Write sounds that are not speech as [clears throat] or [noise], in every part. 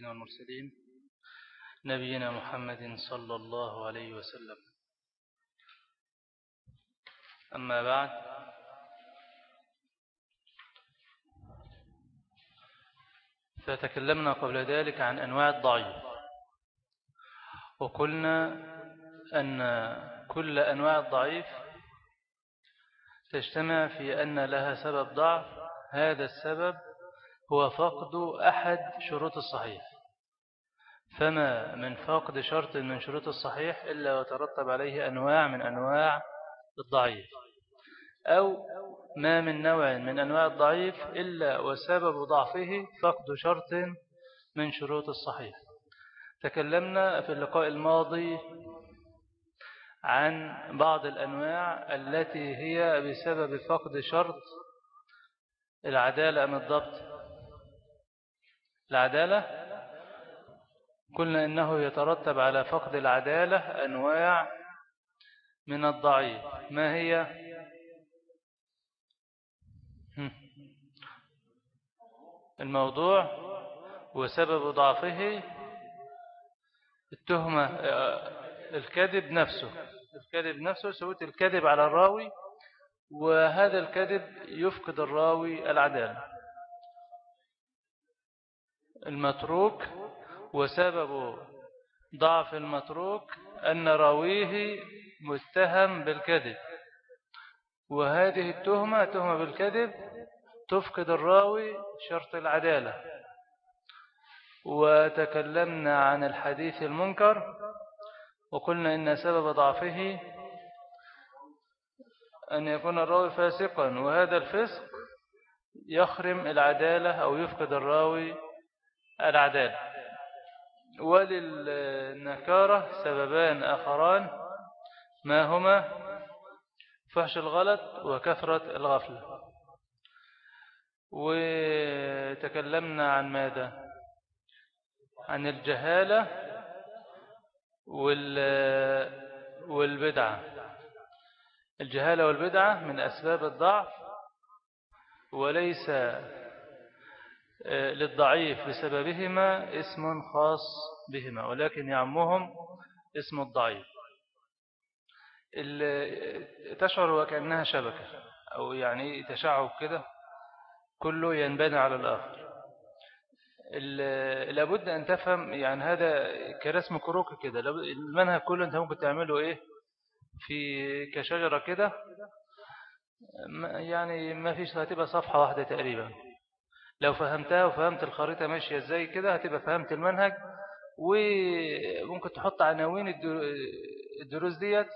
النبيين والمرسلين نبينا محمد صلى الله عليه وسلم. أما بعد فتكلمنا قبل ذلك عن أنواع الضعيف. وقلنا أن كل أنواع الضعيف تجتمع في أن لها سبب ضعف. هذا السبب هو فقد أحد شروط الصحيح. فما من فقد شرط من شروط الصحيح إلا وترتب عليه أنواع من أنواع الضعيف. أو ما من نوع من أنواع الضعيف إلا وسبب ضعفه فقد شرط من شروط الصحيح. تكلمنا في اللقاء الماضي عن بعض الأنواع التي هي بسبب فقد شرط العدالة أم الضبط؟ العدالة؟ قلنا إنه يترتب على فقد العدالة أنواع من الضعيف. ما هي؟ الموضوع وسبب ضعفه التهمة الكذب نفسه. الكذب نفسه سويت الكذب على الراوي وهذا الكذب يفقد الراوي العدالة. المتروك وسبب ضعف المتروك أن راويه متهم بالكذب. وهذه التهمة تهمة بالكذب تفقد الراوي شرط العدالة. وتكلمنا عن الحديث المنكر وقلنا إن سبب ضعفه أن يكون الراوي فاسقا وهذا الفسق يخرم العدالة أو يفقد الراوي العدالة. وللنكارة سببان آخران ما هما؟ فحش الغلط وكثرة الغفلة. وتكلمنا عن ماذا؟ عن الجهالة والبدعة. الجهالة والبدعة من أسباب الضعف وليس للضعيف بسببهما اسم خاص بهما ولكن يعمهم اسم الضعيف. تشعر وكأنها شبكة أو يعني تشعب كده كله ينبني على الآخر. لابد أن تفهم يعني هذا كرسم كروكي كده. المنهج كله أنت ممكن تعمله إيه؟ في كشجرة كده. يعني ما فيش هتبقى صفحة واحدة تقريبا. لو فهمتها وفهمت الخريطة ماشية إزاي كده هتبقى فهمت المنهج. وممكن تحط عناوين الدروس ديت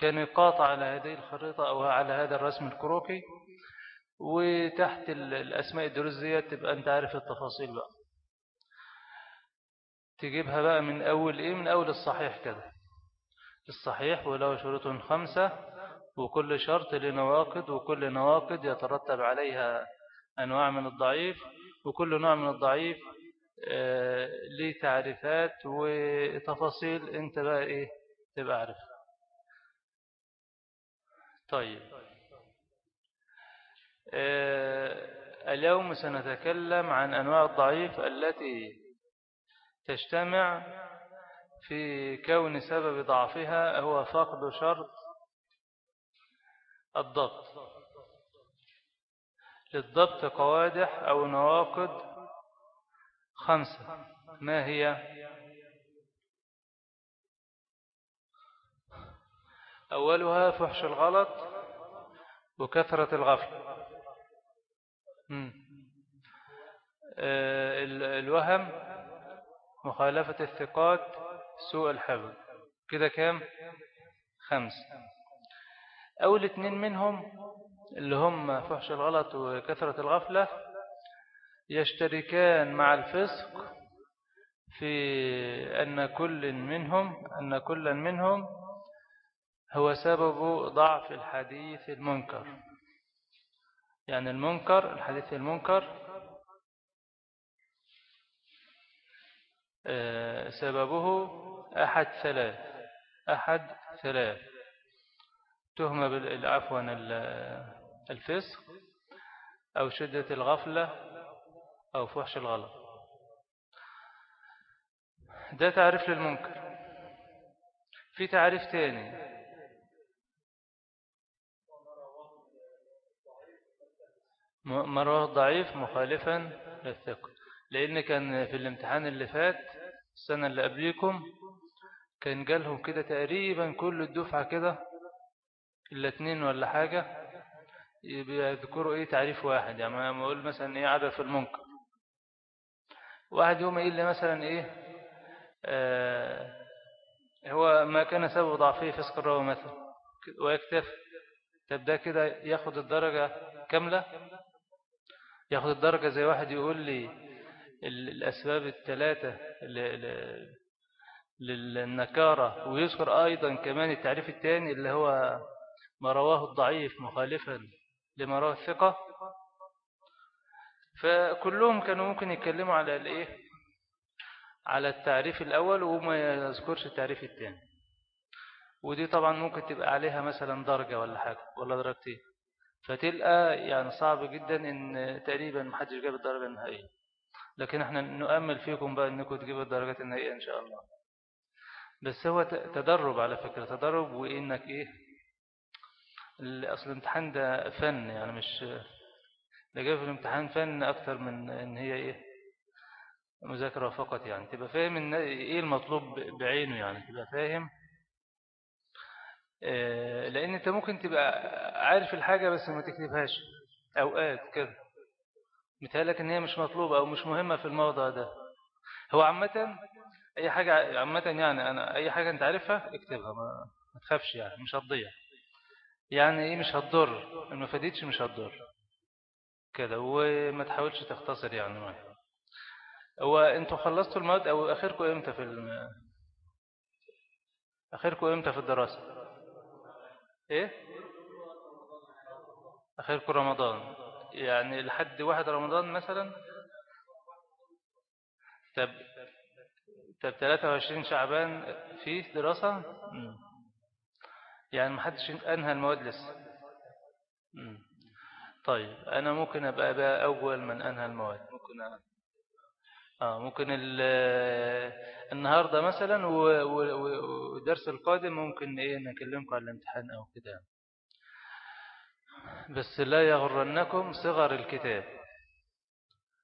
كنقاط على هذه الخريطة أو على هذا الرسم الكروكي. وتحت الأسماء الدروس ديت تبقى أنت عارف التفاصيل بقى. تجيبها بقى من أول إيه؟ من أول الصحيح كده. الصحيح وله شروط خمسة وكل شرط لنواقض وكل نواقض يترتب عليها أنواع من الضعيف وكل نوع من الضعيف آه، ليه تعريفات وتفاصيل أنت بقى إيه تبقى عارف طيب. آه، اليوم سنتكلم عن أنواع الضعيف التي تجتمع في كون سبب ضعفها هو فقد شرط الضبط. للضبط قوادح أو نواقض خمسة. ما هي؟ أولها فحش الغلط وكثرة الغفل. آه، الوهم مخالفة الثقات سوء الحفظ. كده كام؟ خمس أول اتنين منهم اللي هم فحش الغلط وكثرة الغفلة يشتركان مع الفسق في أن كل منهم أن كل منهم هو سبب ضعف الحديث المنكر. يعني المنكر الحديث المنكر آه، سببه أحد ثلاث أحد ثلاث. تهمة بالعفو الفسق أو شدة الغفلة أو فحش الغلط. ده تعريف للمنكر. في تعريف تاني. مروه ضعيف مخالفا للثقة. لأن كان في الامتحان اللي فات السنة اللي قبليكم كان جالهم كده تقريبا كل الدفعة كده إلا اتنين ولا حاجة بيذكروا إيه تعريف واحد يعني ما أقول مثلا إيه عدد في المنكر. واحد يوم يقول لي مثلا إيه آه هو ما كان سبب ضعفه فسق الروى مثلا ويكتفي. طب ده كده ياخد الدرجة كاملة؟ ياخد الدرجة زي واحد يقول لي الأسباب الثلاثة للنكارة. ويذكر أيضا كمان التعريف الثاني اللي هو ما رواه الضعيف مخالفا. لما رواه الثقة فكلهم كانوا ممكن يتكلموا على الايه؟ على التعريف الأول وما يذكرش التعريف الثاني ودي طبعا ممكن تبقى عليها مثلا درجة ولا حاجة. ولا درجتين فتلقى يعني صعب جدا إن تقريبا محدش جاب الدرجة النهائية. لكن إحنا نؤمل فيكم بقى إنكم تجيبوا الدرجات النهائية إن شاء الله. بس هو تدرب على فكرة تدرب وإنك إيه؟ أصل الامتحان ده فن يعني مش ده جاي في الامتحان فن أكتر من إن هي إيه؟ مذاكرة فقط يعني. تبقى فاهم إن إيه المطلوب بعينه يعني تبقى فاهم. آه، لأن أنت ممكن تبقى عارف الحاجة بس ما تكتبهاش. أوقات كده. مثالك إن هي مش مطلوبة أو مش مهمة في الموضوع ده. هو عامة أي حاجة عامة يعني أنا أي حاجة أنت عارفها اكتبها ما تخافش يعني مش هتضيع. يعني إيه مش هتضر؟ ما فادتش مش هتضر. كده وما تحاولش تختصر يعني ما. هو أنتوا خلصتوا المواد أو آخركم إمتى في الم... آخركم إمتى في الدراسة؟ إيه؟ آخركم رمضان. يعني لحد واحد رمضان مثلا؟ طب طب 23 شعبان فيه دراسة؟ يعني ما حدش أنهى المواد لسه. طيب أنا ممكن أبقى بقى أول من أنهى المواد. ممكن أ... آه ممكن النهاردة مثلا ودرس القادم ممكن إيه نكلمكم على الامتحان أو كده. بس لا يغرنكم صغر الكتاب.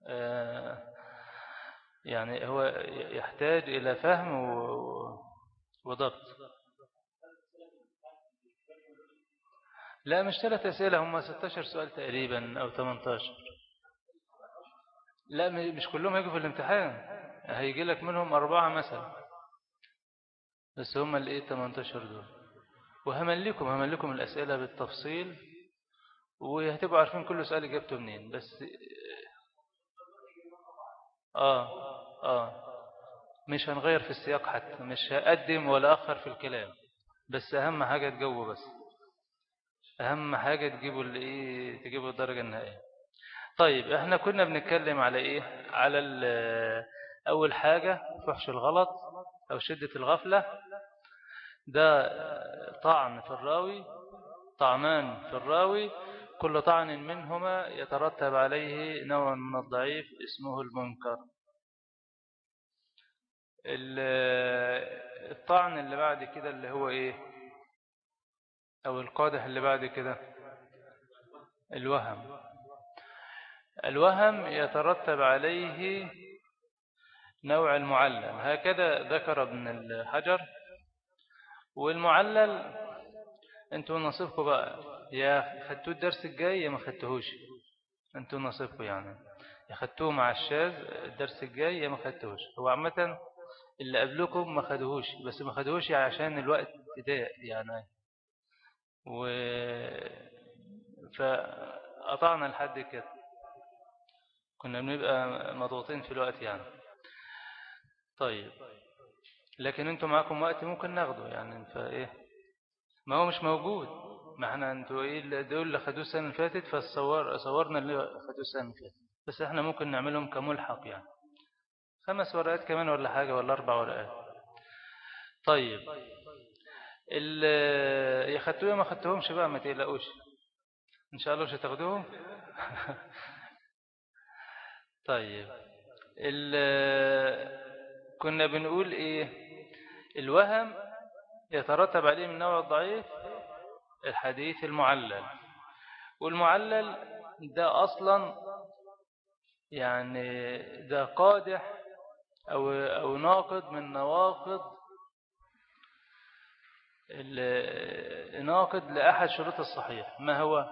آه يعني هو يحتاج إلى فهم وضبط. لا مش ثلاث أسئلة هم 16 سؤال تقريبا أو 18 لا مش كلهم هيجوا في الامتحان هيجي لك منهم أربعة مثلا. بس هم اللي إيه 18 دول. وهملكم هملكم الأسئلة بالتفصيل وهتبقوا عارفين كل سؤال إجابته منين. بس آه آه. مش هنغير في السياق حتى مش هقدم ولا أخر في الكلام. بس أهم حاجة تجاوبوا بس. أهم حاجة تجيبوا الايه تجيبوا الدرجة النهائية. طيب إحنا كنا بنتكلم على إيه؟ على أول حاجة فحش الغلط أو شدة الغفلة. ده طعن في الراوي طعمان في الراوي. كل طعن منهما يترتب عليه نوع من الضعيف اسمه المنكر. الطعن اللي بعد كده اللي هو إيه؟ أو القادح اللي بعد كده؟ الوهم. الوهم يترتب عليه نوع المعلل. هكذا ذكر ابن الحجر. والمعلل أنتوا نصيبكم بقى. يا خدتوا الدرس الجاي يا ما خدتوهوش أنتوا نصيبكم يعني. يا خدتوه مع الشاذ الدرس الجاي يا ما خدتوهوش هو عامة اللي قبلكم ما خدوهوش بس ما خدوهوش عشان الوقت ضيق يعني. و فقطعنا لحد كده. كنا بنبقى مضغوطين في الوقت يعني. طيب. لكن أنتوا معكم وقت ممكن ناخده يعني فايه ما هو مش موجود. ما إحنا أنتوا إيه دول اللي خدوه السنة اللي فاتت فصور صورنا اللي خدوه السنة اللي فاتت. بس إحنا ممكن نعملهم كملحق يعني. خمس ورقات كمان ولا حاجة ولا أربع ورقات. طيب. اللي يخدتوه ما خدتهمش بقى ما تقلقوش. إن شاء الله مش هتاخدوهم. [laughs] طيب. كنا بنقول إيه؟ الوهم يترتب عليه من نوع الضعيف الحديث المعلل. والمعلل ده أصلا يعني ده قادح أو, أو ناقض من نواقض ناقض لأحد شروط الصحيح. ما هو؟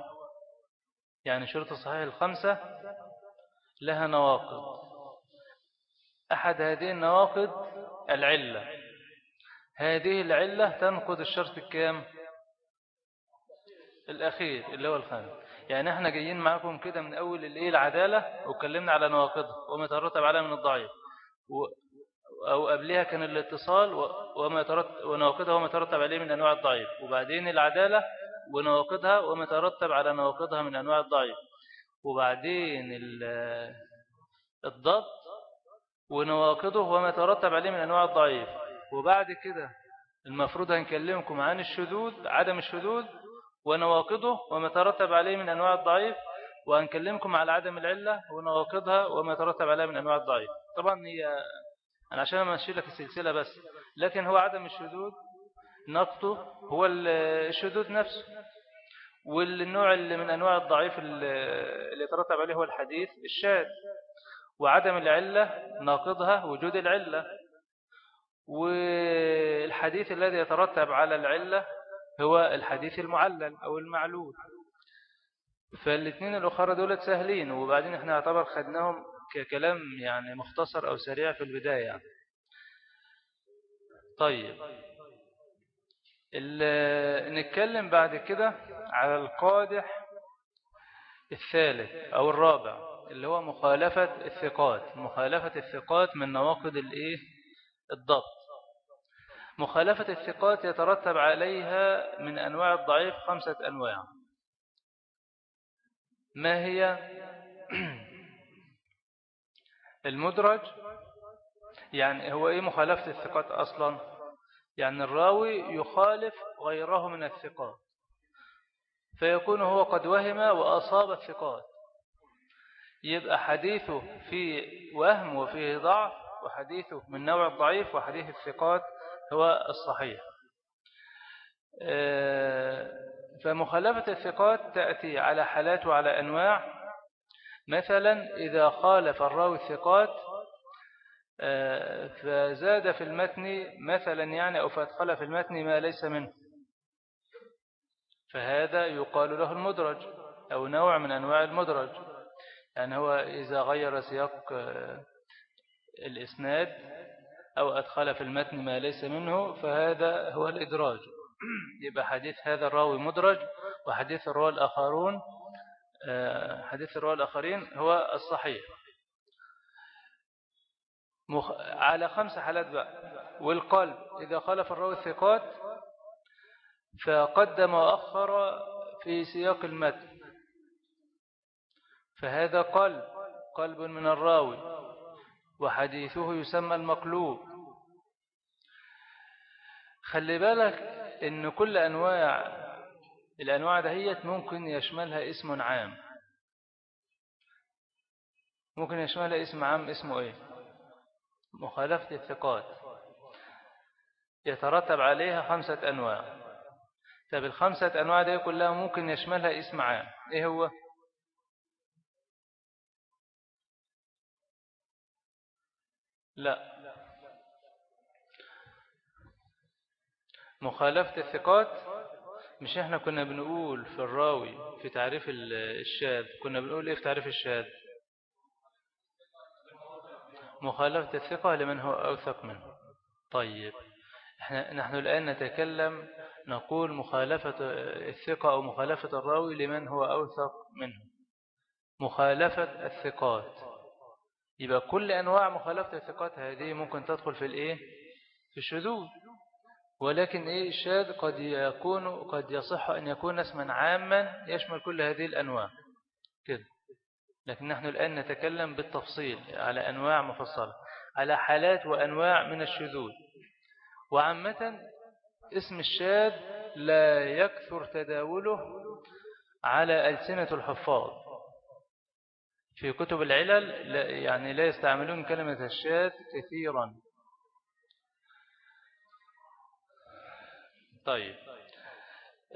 يعني شروط الصحيح الخمسة لها نواقض. أحد هذه النواقض العلة. هذه العلة تنقض الشرط الكام الأخير اللي هو الخامس. يعني إحنا جايين معكم كده من أول العدالة وكلمنا على نواقضها وما ترتب عليها من الضعيف. أو قبلها كان الاتصال وما ونواقضها وما ترتب عليه من أنواع الضعيف. وبعدين العدالة ونواقضها وما ترتب على نواقضها من أنواع الضعيف. وبعدين الضبط ونواقضه وما ترتب عليه من أنواع الضعيف. وبعد كده المفروض هنكلمكم عن الشذوذ عدم الشذوذ ونواقضه وما ترتب عليه من أنواع الضعيف. وهنكلمكم على عدم العلة ونواقضها وما ترتب عليها من أنواع الضعيف. طبعا هي أنا عشان أشير لك السلسلة بس لكن هو عدم الشذوذ نقطه هو الشذوذ نفسه. والنوع اللي من أنواع الضعيف اللي يترتب عليه هو الحديث الشاذ وعدم العلة ناقضها وجود العلة. والحديث الذي يترتب على العلة هو الحديث المعلل أو المعلول. فالاثنين الأخرى دولت سهلين وبعدين إحنا اعتبر خدناهم ككلام يعني مختصر أو سريع في البداية يعني. طيب. نتكلم بعد كده على القادح الثالث أو الرابع اللي هو مخالفة الثقات. مخالفة الثقات من نواقض الإيه؟ الضبط. مخالفة الثقات يترتب عليها من أنواع الضعيف خمسة أنواع. ما هي؟ المدرج يعني هو إيه مخالفة الثقات أصلا؟ يعني الراوي يخالف غيره من الثقات فيكون هو قد وهم وأصاب الثقات. يبقى حديثه في وهم وفيه ضعف وحديثه من نوع الضعيف وحديث الثقات هو الصحيح. آه، فمخالفة الثقات تأتي على حالات وعلى أنواع. مثلا إذا خالف الراوي الثقات آه، فزاد في المتن مثلا يعني أو فأدخل في المتن ما ليس منه. فهذا يقال له المدرج أو نوع من أنواع المدرج. يعني هو إذا غير سياق آه، الإسناد أو أدخل في المتن ما ليس منه فهذا هو الإدراج. [clears throat] يبقى حديث هذا الراوي مدرج وحديث الراوي الآخرون حديث الراوي الآخرين هو الصحيح. مخ... على خمس حالات بقى. والقلب إذا خالف الراوي الثقات فقدم وأخر في سياق المتن. فهذا قلب قلب من الراوي وحديثه يسمى المقلوب. خلي بالك إن كل أنواع الأنواع دهيت ممكن يشملها اسم عام. ممكن يشملها اسم عام اسمه إيه؟ مخالفة الثقات. يترتب عليها خمسة أنواع. طب الخمسة أنواع دي كلها ممكن يشملها اسم عام. إيه هو؟ لا. مخالفة الثقات مش إحنا كنا بنقول في الراوي في تعريف الشاذ كنا بنقول إيه في تعريف الشاذ؟ مخالفة الثقة لمن هو أوثق منه. طيب إحنا نحن الآن نتكلم نقول مخالفة الثقة أو مخالفة الراوي لمن هو أوثق منه. مخالفة الثقات. يبقى كل أنواع مخالفة الثقات هذه ممكن تدخل في الإيه؟ في الشذوذ. ولكن إيه الشاذ قد يكون قد يصح أن يكون اسما عاما يشمل كل هذه الأنواع. كده. لكن نحن الآن نتكلم بالتفصيل على أنواع مفصلة على حالات وأنواع من الشذوذ. وعامة اسم الشاذ لا يكثر تداوله على ألسنة الحفاظ. في كتب العلل يعني لا يستعملون كلمة الشاذ كثيرا. طيب.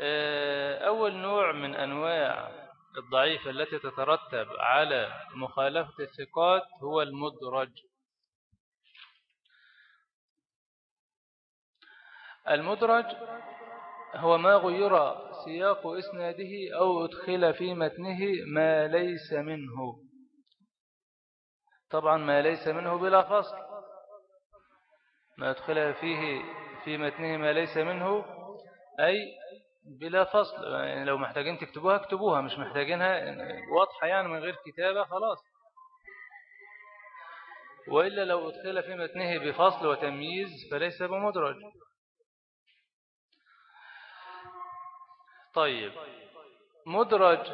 آه، أول نوع من أنواع الضعيفة التي تترتب على مخالفة الثقات هو المدرج. المدرج هو ما غير سياق إسناده أو أدخل في متنه ما ليس منه. طبعا ما ليس منه بلا فصل. ما أدخل فيه في متنه ما ليس منه أي بلا فصل يعني لو محتاجين تكتبوها اكتبوها مش محتاجينها واضحة يعني من غير كتابة خلاص. وإلا لو أدخل في متنه بفصل وتمييز فليس بمدرج. طيب مدرج.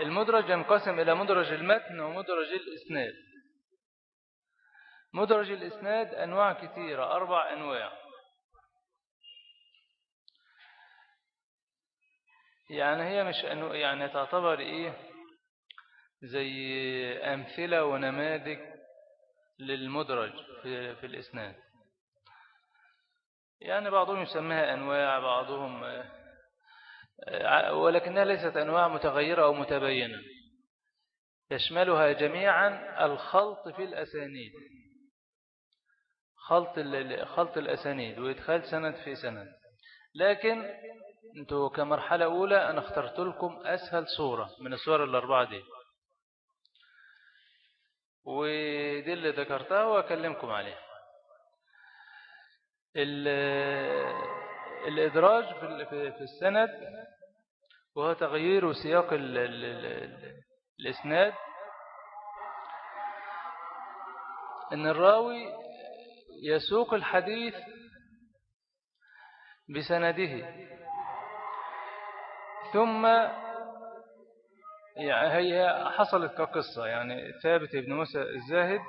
المدرج ينقسم إلى مدرج المتن ومدرج الإسناد. مدرج الإسناد أنواع كثيرة أربع أنواع. يعني هي مش أنو يعني تعتبر إيه؟ زي أمثلة ونماذج للمدرج في, في الإسناد. يعني بعضهم يسميها أنواع بعضهم آه، ولكنها ليست أنواع متغيرة أو متبينة يشملها جميعا الخلط في الأسانيد. خلط خلط الأسانيد وإدخال سند في سند. لكن أنتوا كمرحلة أولى أنا اخترت لكم أسهل صورة من الصور الأربعة دي. ودي اللي ذكرتها وأكلمكم عليها. الإدراج في السند وهو تغيير سياق الإسناد. أن الراوي يسوق الحديث بسنده. ثم يعني هي حصلت كقصة يعني ثابت ابن موسى الزاهد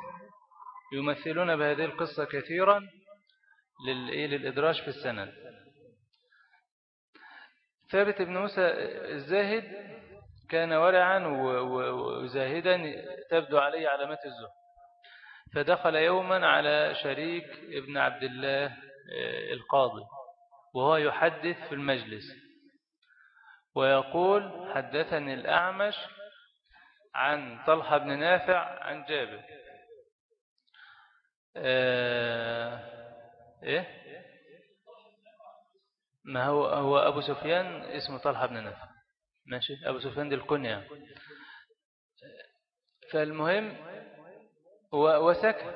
يمثلون بهذه القصة كثيرا للإدراج في السند. ثابت ابن موسى الزاهد كان ورعا وزاهدا تبدو عليه علامات الزهد. فدخل يوما على شريك ابن عبد الله آه، القاضي وهو يحدث في المجلس. ويقول حدثني الأعمش عن طلحة بن نافع عن جابر. آه إيه؟ ما هو هو أبو سفيان اسمه طلحة بن نافع. ماشي أبو سفيان دي الكنية. فالمهم وسكت.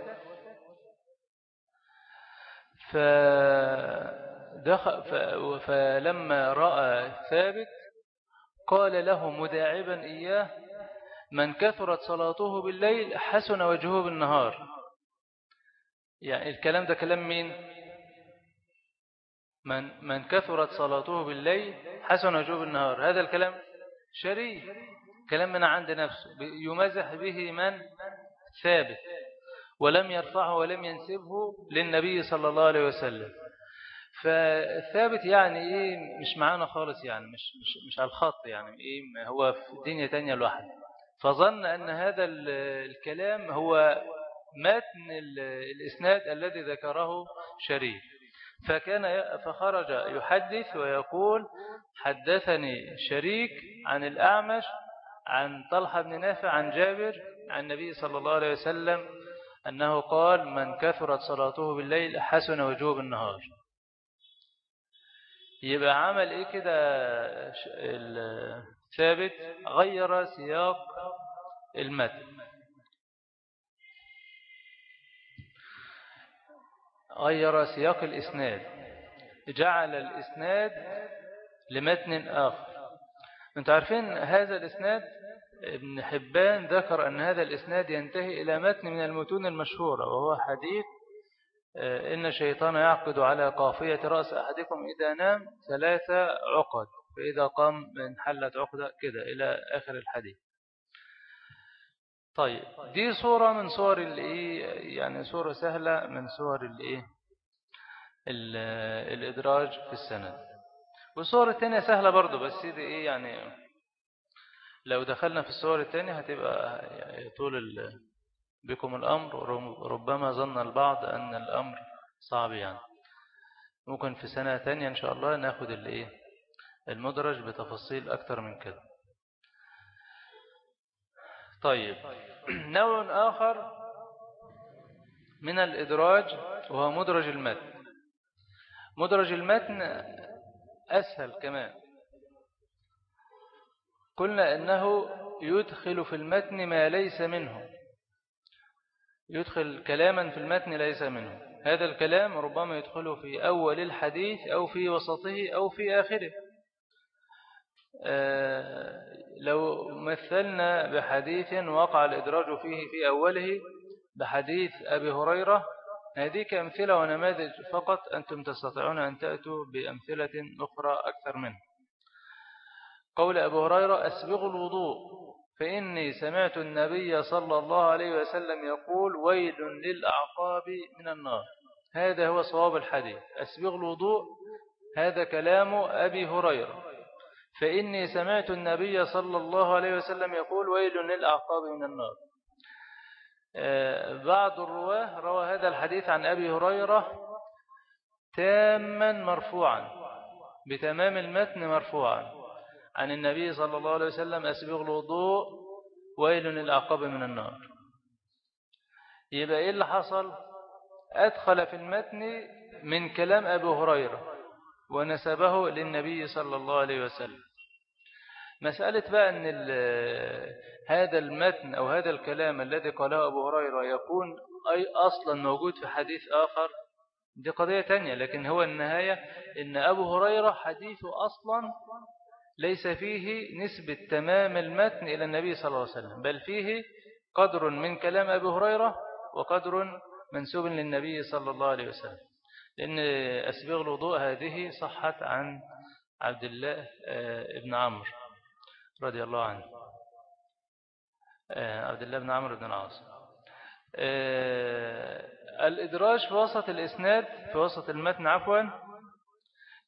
فدخل فلما رأى ثابت قال له مداعبا إياه من كثرت صلاته بالليل حسن وجهه بالنهار. يعني الكلام ده كلام مين؟ من, من كثرت صلاته بالليل حسن وجوه بالنهار. هذا الكلام شريف كلام من عند نفسه. يمزح به من؟ ثابت. ولم يرفعه ولم ينسبه للنبي صلى الله عليه وسلم. فالثابت يعني إيه مش معانا خالص يعني مش مش مش على الخط يعني إيه هو في دنيا تانية لوحده. فظن أن هذا الكلام هو متن الإسناد الذي ذكره شريف. فكان فخرج يحدث ويقول حدثني شريك عن الأعمش عن طلحة بن نافع عن جابر عن النبي صلى الله عليه وسلم أنه قال من كثرت صلاته بالليل حسن وجوه بالنهار يبقى عمل إيه كده؟ الثابت غير سياق المتن. غير سياق الإسناد. جعل الإسناد لمتن آخر. أنت عارفين هذا الإسناد؟ ابن حبان ذكر أن هذا الإسناد ينتهي إلى متن من المتون المشهورة وهو حديث إن الشيطان يعقد على قافية رأس أحدكم إذا نام ثلاثة عقد فإذا قام من حلت عقدة كده إلى آخر الحديث. طيب دي صورة من صور الايه يعني صورة سهلة من صور الايه الإدراج في السند. والصور الثانية سهلة برضو بس دي إيه يعني لو دخلنا في الصور الثانية هتبقى يعني طول بكم الأمر ربما ظن البعض أن الأمر صعب يعني. ممكن في سنة تانية إن شاء الله ناخد الإيه المدرج بتفاصيل أكتر من كده. طيب نوع آخر من الإدراج وهو مدرج المتن. مدرج المتن أسهل كمان. قلنا أنه يدخل في المتن ما ليس منه. يدخل كلاما في المتن ليس منه. هذا الكلام ربما يدخله في أول الحديث أو في وسطه أو في آخره. آه، لو مثلنا بحديث وقع الإدراج فيه في أوله بحديث أبي هريرة هذه كأمثلة ونماذج فقط أنتم تستطيعون أن تأتوا بأمثلة أخرى أكثر منه. قول أبو هريرة أسبغ الوضوء. فإني سمعت النبي صلى الله عليه وسلم يقول ويل للأعقاب من النار. هذا هو صواب الحديث. أسبغ الوضوء هذا كلام أبي هريرة. فإني سمعت النبي صلى الله عليه وسلم يقول ويل للأعقاب من النار. آه، بعض الرواة روى هذا الحديث عن أبي هريرة تاما مرفوعا بتمام المتن مرفوعا. عن النبي صلى الله عليه وسلم أسبغ الوضوء ويل للأعقاب من النار. يبقى إيه اللي حصل؟ أدخل في المتن من كلام أبو هريرة ونسبه للنبي صلى الله عليه وسلم. مسألة بقى أن هذا المتن أو هذا الكلام الذي قاله أبو هريرة يكون أي أصلا موجود في حديث آخر؟ دي قضية تانية لكن هو النهاية أن أبو هريرة حديثه أصلا ليس فيه نسبة تمام المتن إلى النبي صلى الله عليه وسلم بل فيه قدر من كلام أبي هريرة وقدر منسوب للنبي صلى الله عليه وسلم. لأن أسبغ الوضوء هذه صحت عن عبد الله آه، ابن عمرو رضي الله عنه. آه، عبد الله بن عمرو بن العاص. آه، الإدراج في وسط الإسناد في وسط المتن عفوا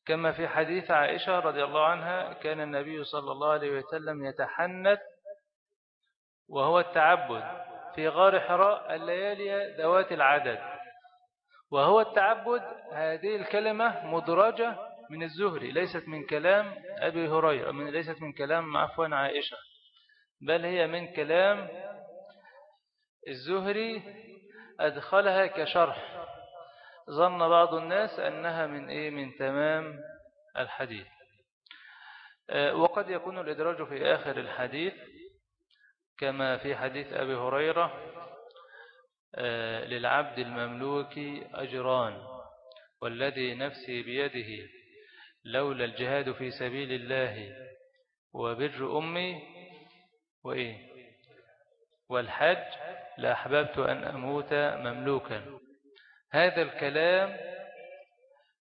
كما في حديث عائشة رضي الله عنها كان النبي صلى الله عليه وسلم يتحنت وهو التعبد في غار حراء الليالي ذوات العدد. وهو التعبد هذه الكلمة مدرجة من الزهري ليست من كلام أبي هريرة من ليست من كلام عفوا عائشة بل هي من كلام الزهري أدخلها كشرح. ظن بعض الناس أنها من إيه؟ من تمام الحديث. آه، وقد يكون الإدراج في آخر الحديث كما في حديث أبي هريرة آه، للعبد المملوك أجران والذي نفسي بيده لولا الجهاد في سبيل الله وبر أمي وإيه؟ والحج لأحببت أن أموت مملوكا. هذا الكلام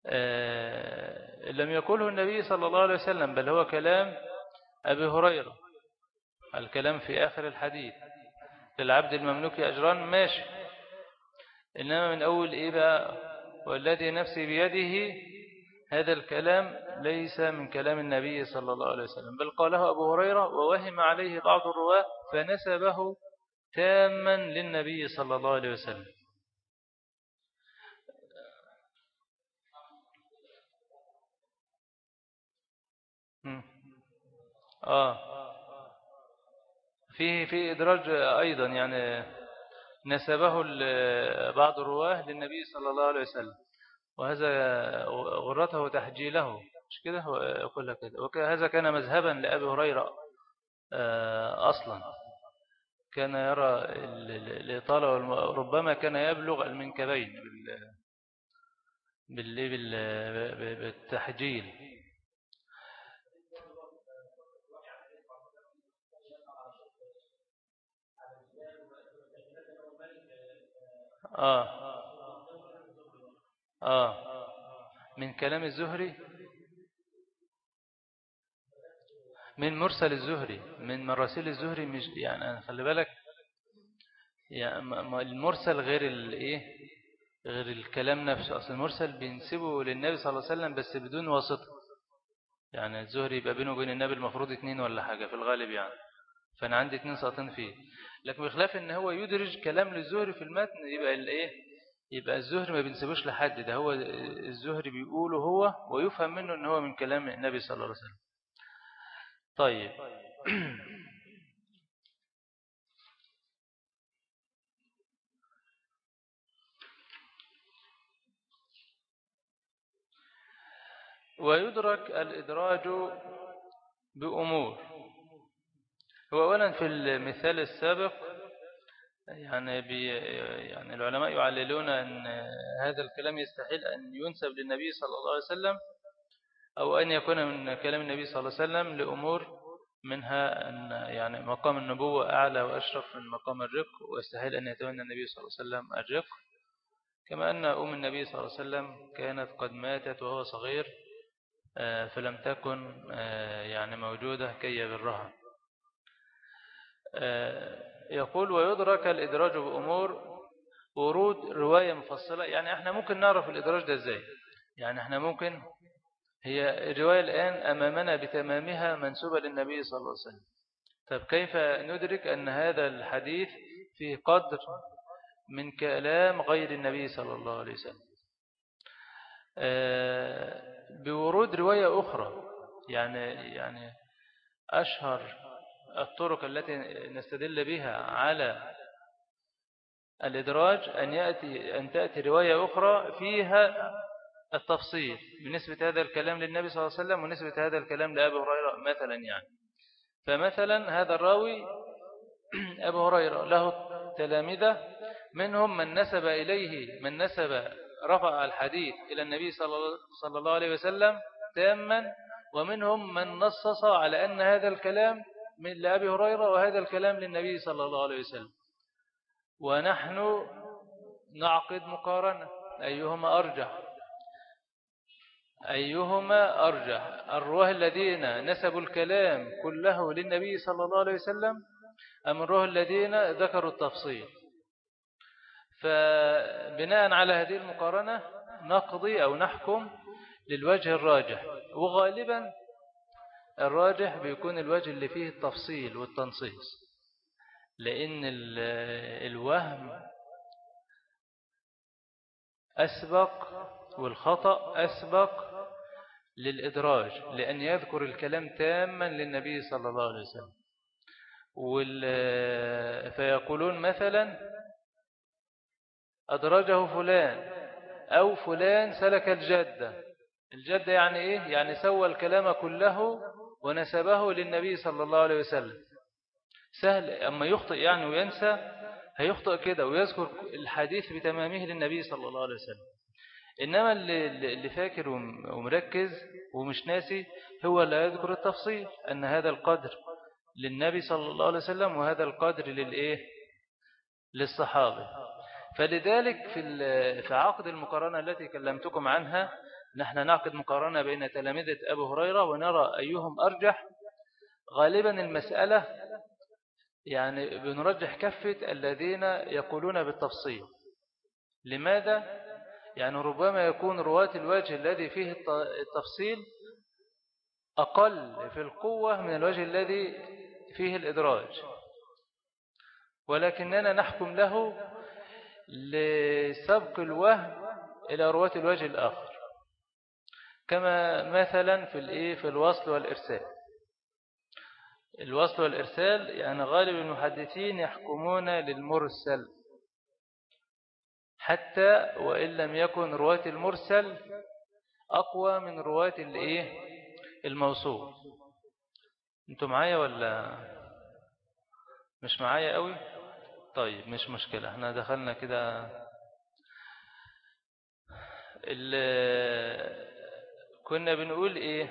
آه، لم يقوله النبي صلى الله عليه وسلم بل هو كلام أبي هريرة الكلام في آخر الحديث. للعبد المملوك أجران ماشي إنما من أول إيه بقى؟ والذي نفسي بيده هذا الكلام ليس من كلام النبي صلى الله عليه وسلم بل قاله أبو هريرة ووهم عليه بعض الرواة فنسبه تاما للنبي صلى الله عليه وسلم. آه. فيه في إدراج أيضا يعني نسبه بعض الرواة للنبي صلى الله عليه وسلم وهذا غرته تحجيله مش كده؟ يقول لك كده. وهذا كان مذهبا لأبي هريرة آه، أصلا. كان يرى الإطالة ربما كان يبلغ المنكبين بالتحجيل. آه. آه. من كلام الزهري؟ من مرسل الزهري من مراسيل الزهري مش يعني خلي بالك يعني المرسل غير الايه غير الكلام نفسه. أصل المرسل بينسبه للنبي صلى الله عليه وسلم بس بدون واسطة. يعني الزهري يبقى بينه وبين النبي المفروض اتنين ولا حاجة في الغالب يعني. فأنا عندي اتنين ساطين فيه. لكن بخلاف إن هو يدرج كلام للزهري في المتن يبقى الايه يبقى الزهري ما بنسيبوش لحد ده هو الزهري بيقوله هو ويفهم منه إن هو من كلام النبي صلى الله عليه وسلم. طيب. [clears throat] ويدرك الإدراج بأمور. هو أولا في المثال السابق يعني, بي يعني العلماء يعللون أن هذا الكلام يستحيل أن ينسب للنبي صلى الله عليه وسلم أو أن يكون من كلام النبي صلى الله عليه وسلم لأمور منها أن يعني مقام النبوة أعلى وأشرف من مقام الرق ويستحيل أن يتمنى النبي صلى الله عليه وسلم الرق. كما أن أم النبي صلى الله عليه وسلم كانت قد ماتت وهو صغير آه، فلم تكن آه، يعني موجودة كي يبرها يقول ويدرك الإدراج بأمور ورود رواية مفصلة. يعني إحنا ممكن نعرف الإدراج ده إزاي؟ يعني إحنا ممكن هي الرواية الآن أمامنا بتمامها منسوبة للنبي صلى الله عليه وسلم. طب كيف ندرك أن هذا الحديث في قدر من كلام غير النبي صلى الله عليه وسلم؟ بورود رواية أخرى يعني يعني أشهر الطرق التي نستدل بها على الإدراج أن, يأتي أن تأتي رواية أخرى فيها التفصيل بالنسبة هذا الكلام للنبي صلى الله عليه وسلم ونسبة هذا الكلام لأبي هريرة مثلا يعني. فمثلا هذا الراوي [clears throat] أبو هريرة له تلامذة منهم من نسب إليه من نسب رفع الحديث إلى النبي صلى الله عليه وسلم تاما ومنهم من نصص على أن هذا الكلام من لأبي هريرة وهذا الكلام للنبي صلى الله عليه وسلم. ونحن نعقد مقارنة. أيهما أرجح؟ أيهما أرجح؟ الرواه الذين نسبوا الكلام كله للنبي صلى الله عليه وسلم أم الرواه الذين ذكروا التفصيل؟ فبناء على هذه المقارنة نقضي أو نحكم للوجه الراجح. وغالبا الراجح بيكون الوجه اللي فيه التفصيل والتنصيص. لأن الوهم أسبق والخطأ أسبق للإدراج لأن يذكر الكلام تاما للنبي صلى الله عليه وسلم. فيقولون مثلا أدرجه فلان أو فلان سلك الجدة الجدة يعني إيه؟ يعني سوى الكلام كله ونسبه للنبي صلى الله عليه وسلم. سهل أما يخطئ يعني وينسى هيخطئ كده ويذكر الحديث بتمامه للنبي صلى الله عليه وسلم. إنما اللي فاكر ومركز ومش ناسي هو لا يذكر التفصيل أن هذا القدر للنبي صلى الله عليه وسلم وهذا القدر للإيه؟ للصحابة. فلذلك في عقد المقارنة التي كلمتكم عنها نحن نعقد مقارنة بين تلامذة أبو هريرة ونرى أيهم أرجح. غالبا المسألة يعني بنرجح كفة الذين يقولون بالتفصيل. لماذا؟ يعني ربما يكون رواة الوجه الذي فيه التفصيل أقل في القوة من الوجه الذي فيه الإدراج. ولكننا نحكم له لسبق الوهم إلى رواة الوجه الآخر. كما مثلا في الإيه في الوصل والإرسال. الوصل والإرسال يعني غالب المحدثين يحكمون للمرسل. حتى وإن لم يكن رواة المرسل أقوى من رواة الإيه الموصول. أنتم معايا ولا مش معايا قوي؟ طيب مش مشكلة. إحنا دخلنا كده. كنا بنقول إيه؟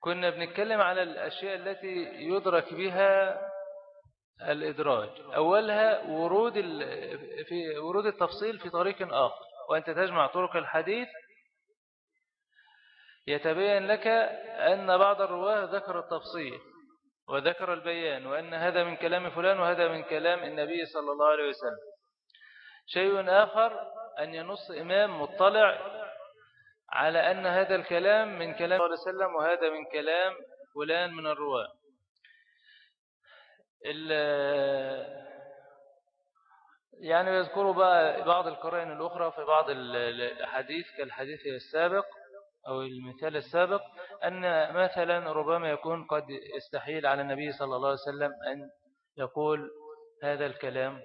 كنا بنتكلم على الأشياء التي يدرك بها الإدراج. أولها ورود في ورود التفصيل في طريق آخر. وأنت تجمع طرق الحديث. يتبين لك أن بعض الرواة ذكر التفصيل وذكر البيان وأن هذا من كلام فلان وهذا من كلام النبي صلى الله عليه وسلم. شيء آخر أن ينص إمام مطلع على أن هذا الكلام من كلام الله عليه وسلم وهذا من كلام فلان من الرواة. يعني يذكروا بقى بعض القرائن الأخرى في بعض الحديث كالحديث السابق أو المثال السابق أن مثلا ربما يكون قد استحيل على النبي صلى الله عليه وسلم أن يقول هذا الكلام.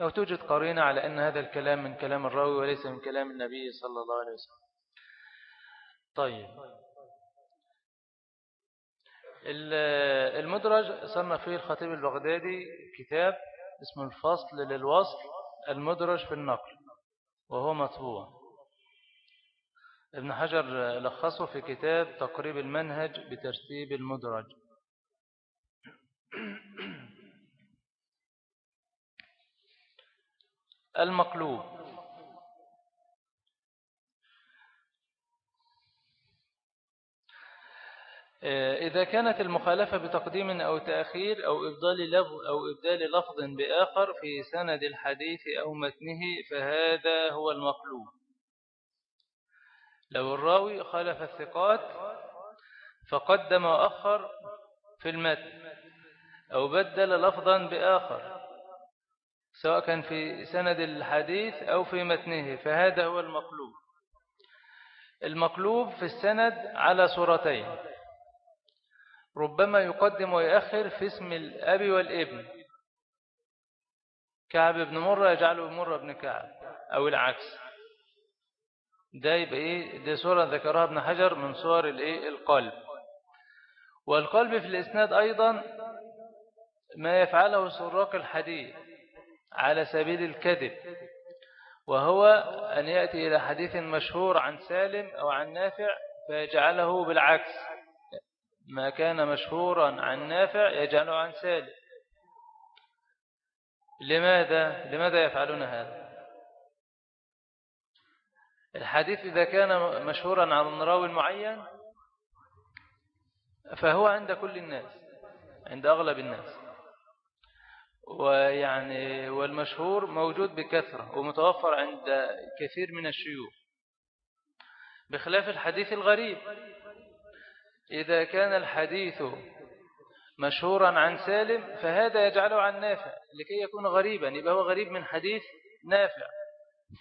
أو توجد قرينة على أن هذا الكلام من كلام الراوي وليس من كلام النبي صلى الله عليه وسلم. طيب. المدرج صنف فيه الخطيب البغدادي كتاب اسمه الفصل للوصل المدرج في النقل وهو مطبوع. ابن حجر لخصه في كتاب تقريب المنهج بترتيب المدرج. المقلوب آه، إذا كانت المخالفة بتقديم أو تأخير أو إبدال لفظ أو إبدال لفظ بآخر في سند الحديث أو متنه فهذا هو المقلوب. لو الراوي خالف الثقات فقدم وأخر في المتن أو بدل لفظا بآخر سواء كان في سند الحديث أو في متنه فهذا هو المقلوب. المقلوب في السند على صورتين. ربما يقدم ويأخر في اسم الأب والابن. كعب بن مرة يجعله مرة بن كعب أو العكس. ده يبقى إيه؟ دي صورة ذكرها ابن حجر من صور الإيه؟ القلب. والقلب في الإسناد أيضا ما يفعله سراق الحديث على سبيل الكذب وهو أن يأتي إلى حديث مشهور عن سالم أو عن نافع فيجعله بالعكس. ما كان مشهورا عن نافع يجعله عن سالم. لماذا؟ لماذا يفعلون هذا؟ الحديث إذا كان مشهورا عن راوي معين فهو عند كل الناس عند أغلب الناس. ويعني والمشهور موجود بكثرة ومتوفر عند كثير من الشيوخ. بخلاف الحديث الغريب إذا كان الحديث مشهورا عن سالم فهذا يجعله عن نافع. لكي يكون غريبا يبقى هو غريب من حديث نافع.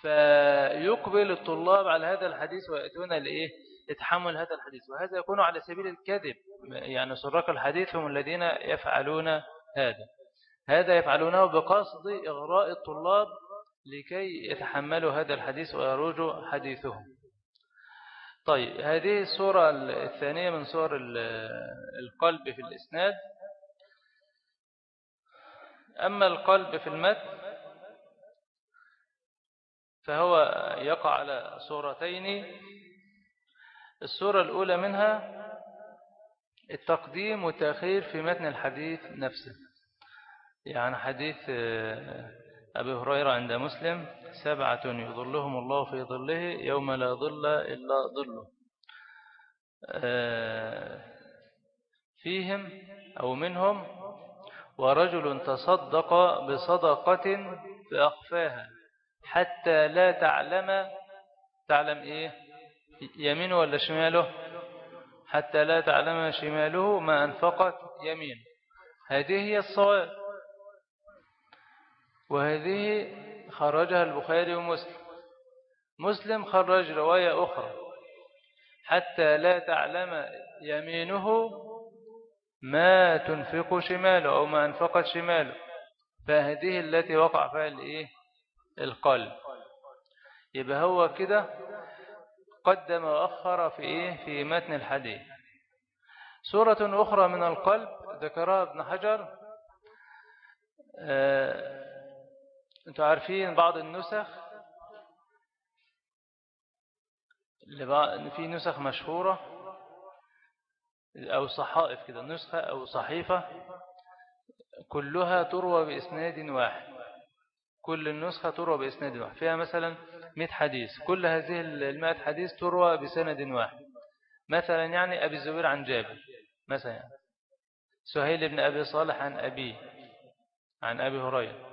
فيقبل الطلاب على هذا الحديث ويأتون لإيه؟ يتحمل هذا الحديث. وهذا يكون على سبيل الكذب. يعني سراق الحديث هم الذين يفعلون هذا. هذا يفعلونه بقصد إغراء الطلاب لكي يتحملوا هذا الحديث ويروجوا حديثهم. طيب هذه الصورة الثانية من صور القلب في الإسناد. أما القلب في المتن فهو يقع على صورتين. الصورة الأولى منها التقديم والتأخير في متن الحديث نفسه. يعني حديث آه، أبي هريرة عند مسلم. سبعة يظلهم الله في ظله يوم لا ظل إلا ظله. آه، فيهم أو منهم ورجل تصدق بصدقة فأخفاها حتى لا تعلم تعلم إيه؟ يمينه ولا شماله؟ حتى لا تعلم شماله ما أنفقت يمين. هذه هي الصواب. وهذه خرجها البخاري ومسلم. مسلم خرج رواية أخرى. حتى لا تعلم يمينه ما تنفق شماله أو ما أنفقت شماله. فهذه التي وقع فيها الإيه؟ القلب. يبقى هو كده قدم وأخر في إيه؟ في متن الحديث. سورة أخرى من القلب ذكرها ابن حجر آه أنتوا عارفين بعض النسخ؟ في نسخ مشهورة أو صحائف كده نسخة أو صحيفة كلها تروى بإسناد واحد. كل النسخة تروى بإسناد واحد. فيها مثلا 100 حديث. كل هذه المائة حديث تروى بسند واحد. مثلا يعني أبي الزبير عن جابر مثلا. سهيل بن أبي صالح عن أبي عن أبي هريرة.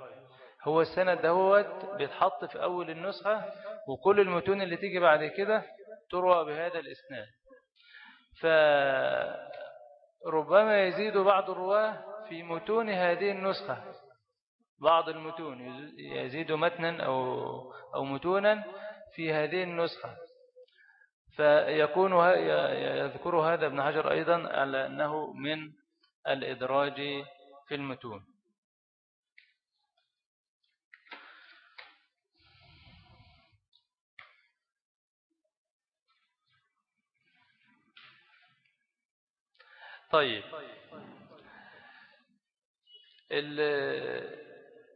هو السند دهوت بيتحط في أول النسخة وكل المتون اللي تيجي بعد كده تروى بهذا الإسناد. فربما يزيد بعض الرواة في متون هذه النسخة. بعض المتون يزيد متنا أو, أو متونا في هذه النسخة. فيكون يذكر هذا ابن حجر أيضا على أنه من الإدراج في المتون. طيب.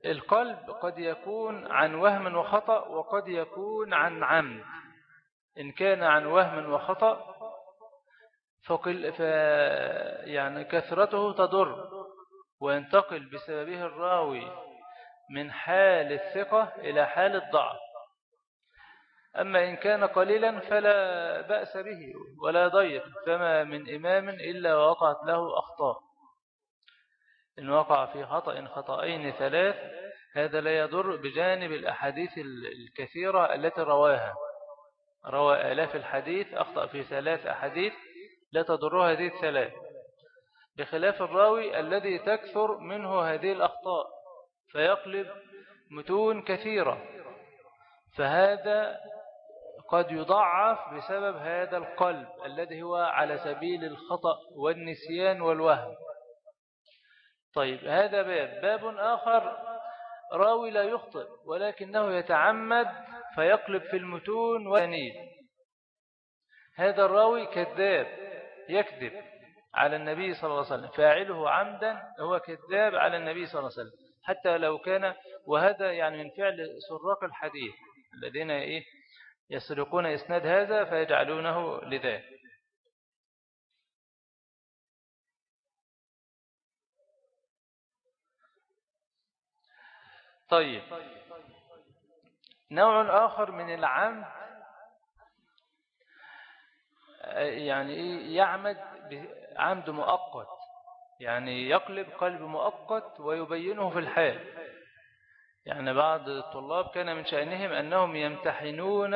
القلب قد يكون عن وهم وخطأ وقد يكون عن عمد. إن كان عن وهم وخطأ فقل ف يعني كثرته تضر. وينتقل بسببه الراوي من حال الثقة إلى حال الضعف. أما إن كان قليلا فلا بأس به ولا ضيق فما من إمام إلا وقعت له أخطاء. إن وقع في خطأ خطأين ثلاث هذا لا يضر بجانب الأحاديث الكثيرة التي رواها. روى آلاف الحديث أخطأ في ثلاث أحاديث لا تضره هذه الثلاث. بخلاف الراوي الذي تكثر منه هذه الأخطاء فيقلب متون كثيرة. فهذا قد يضعف بسبب هذا القلب الذي هو على سبيل الخطأ والنسيان والوهم. طيب هذا باب. باب آخر راوي لا يخطئ ولكنه يتعمد فيقلب في المتون ونيد هذا الراوي كذاب يكذب على النبي صلى الله عليه وسلم. فاعله عمدا هو كذاب على النبي صلى الله عليه وسلم. حتى لو كان وهذا يعني من فعل سراق الحديث الذين إيه يسرقون إسناد هذا فيجعلونه لذا طيب. نوع آخر من العمد يعني يعمد عمد مؤقت يعني يقلب قلب مؤقت ويبينه في الحال. يعني بعض الطلاب كان من شأنهم أنهم يمتحنون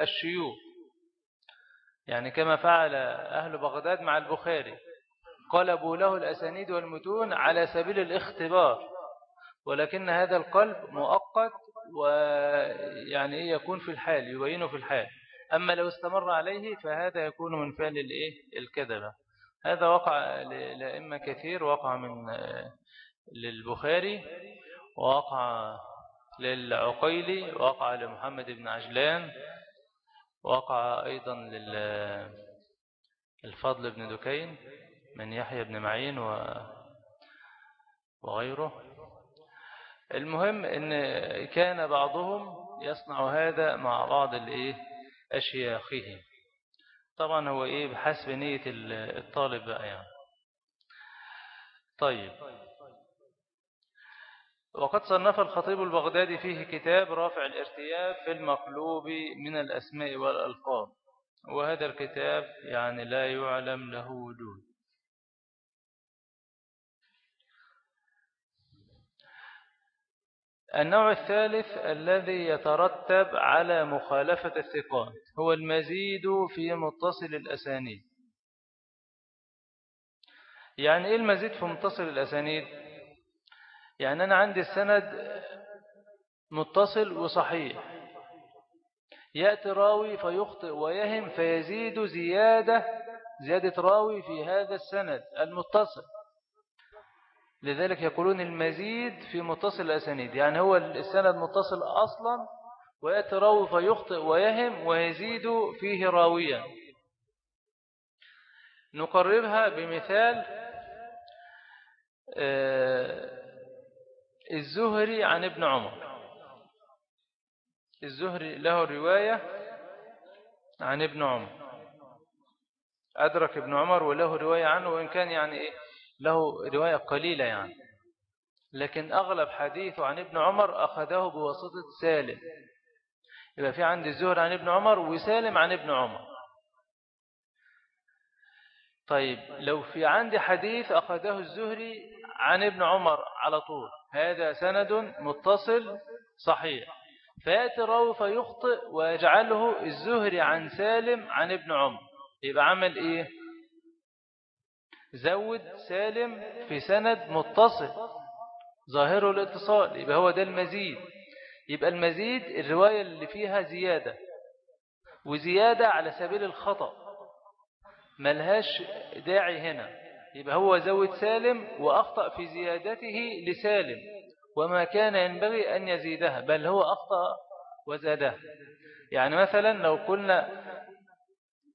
الشيوخ. يعني كما فعل أهل بغداد مع البخاري قلبوا له الأسانيد والمتون على سبيل الاختبار ولكن هذا القلب مؤقت ويعني يكون في الحال يبينه في الحال. أما لو استمر عليه فهذا يكون من فعل الإيه؟ الكذبة هذا وقع لأئمة كثير وقع من للبخاري وقع للعقيلي وقع لمحمد بن عجلان وقع أيضا للفضل بن دكين من يحيى بن معين وغيره. المهم أن كان بعضهم يصنع هذا مع بعض أشياخه. طبعا هو إيه؟ بحسب نية الطالب بقى يعني. طيب. وقد صنف الخطيب البغدادي فيه كتاب رافع الارتياب في المقلوب من الأسماء والألقاب وهذا الكتاب يعني لا يعلم له وجود. النوع الثالث الذي يترتب على مخالفة الثقات هو المزيد في متصل الأسانيد. يعني إيه المزيد في متصل الأسانيد؟ يعني أنا عندي السند متصل وصحيح. يأتي راوي فيخطئ ويهم فيزيد زيادة زيادة راوي في هذا السند المتصل. لذلك يقولون المزيد في متصل الأسانيد. يعني هو السند متصل أصلا ويأتي راوي فيخطئ ويهم ويزيد فيه راويا. نقربها بمثال آه الزهري عن ابن عمر. الزهري له رواية عن ابن عمر. أدرك ابن عمر وله رواية عنه وإن كان يعني له رواية قليلة يعني. لكن أغلب حديثه عن ابن عمر أخذه بواسطة سالم. يبقى في عندي الزهر عن ابن عمر وسالم عن ابن عمر. طيب لو في عندي حديث أخذه الزهري عن ابن عمر على طول. هذا سند متصل صحيح. فيأتي الراوي فيخطئ ويجعله الزهري عن سالم عن ابن عمر يبقى عمل إيه؟ زود سالم في سند متصل. ظاهره الاتصال يبقى هو ده المزيد. يبقى المزيد الرواية اللي فيها زيادة. وزيادة على سبيل الخطأ. ملهاش داعي هنا. يبقى هو زود سالم وأخطأ في زيادته لسالم وما كان ينبغي أن يزيدها بل هو أخطأ وزادها. يعني مثلا لو قلنا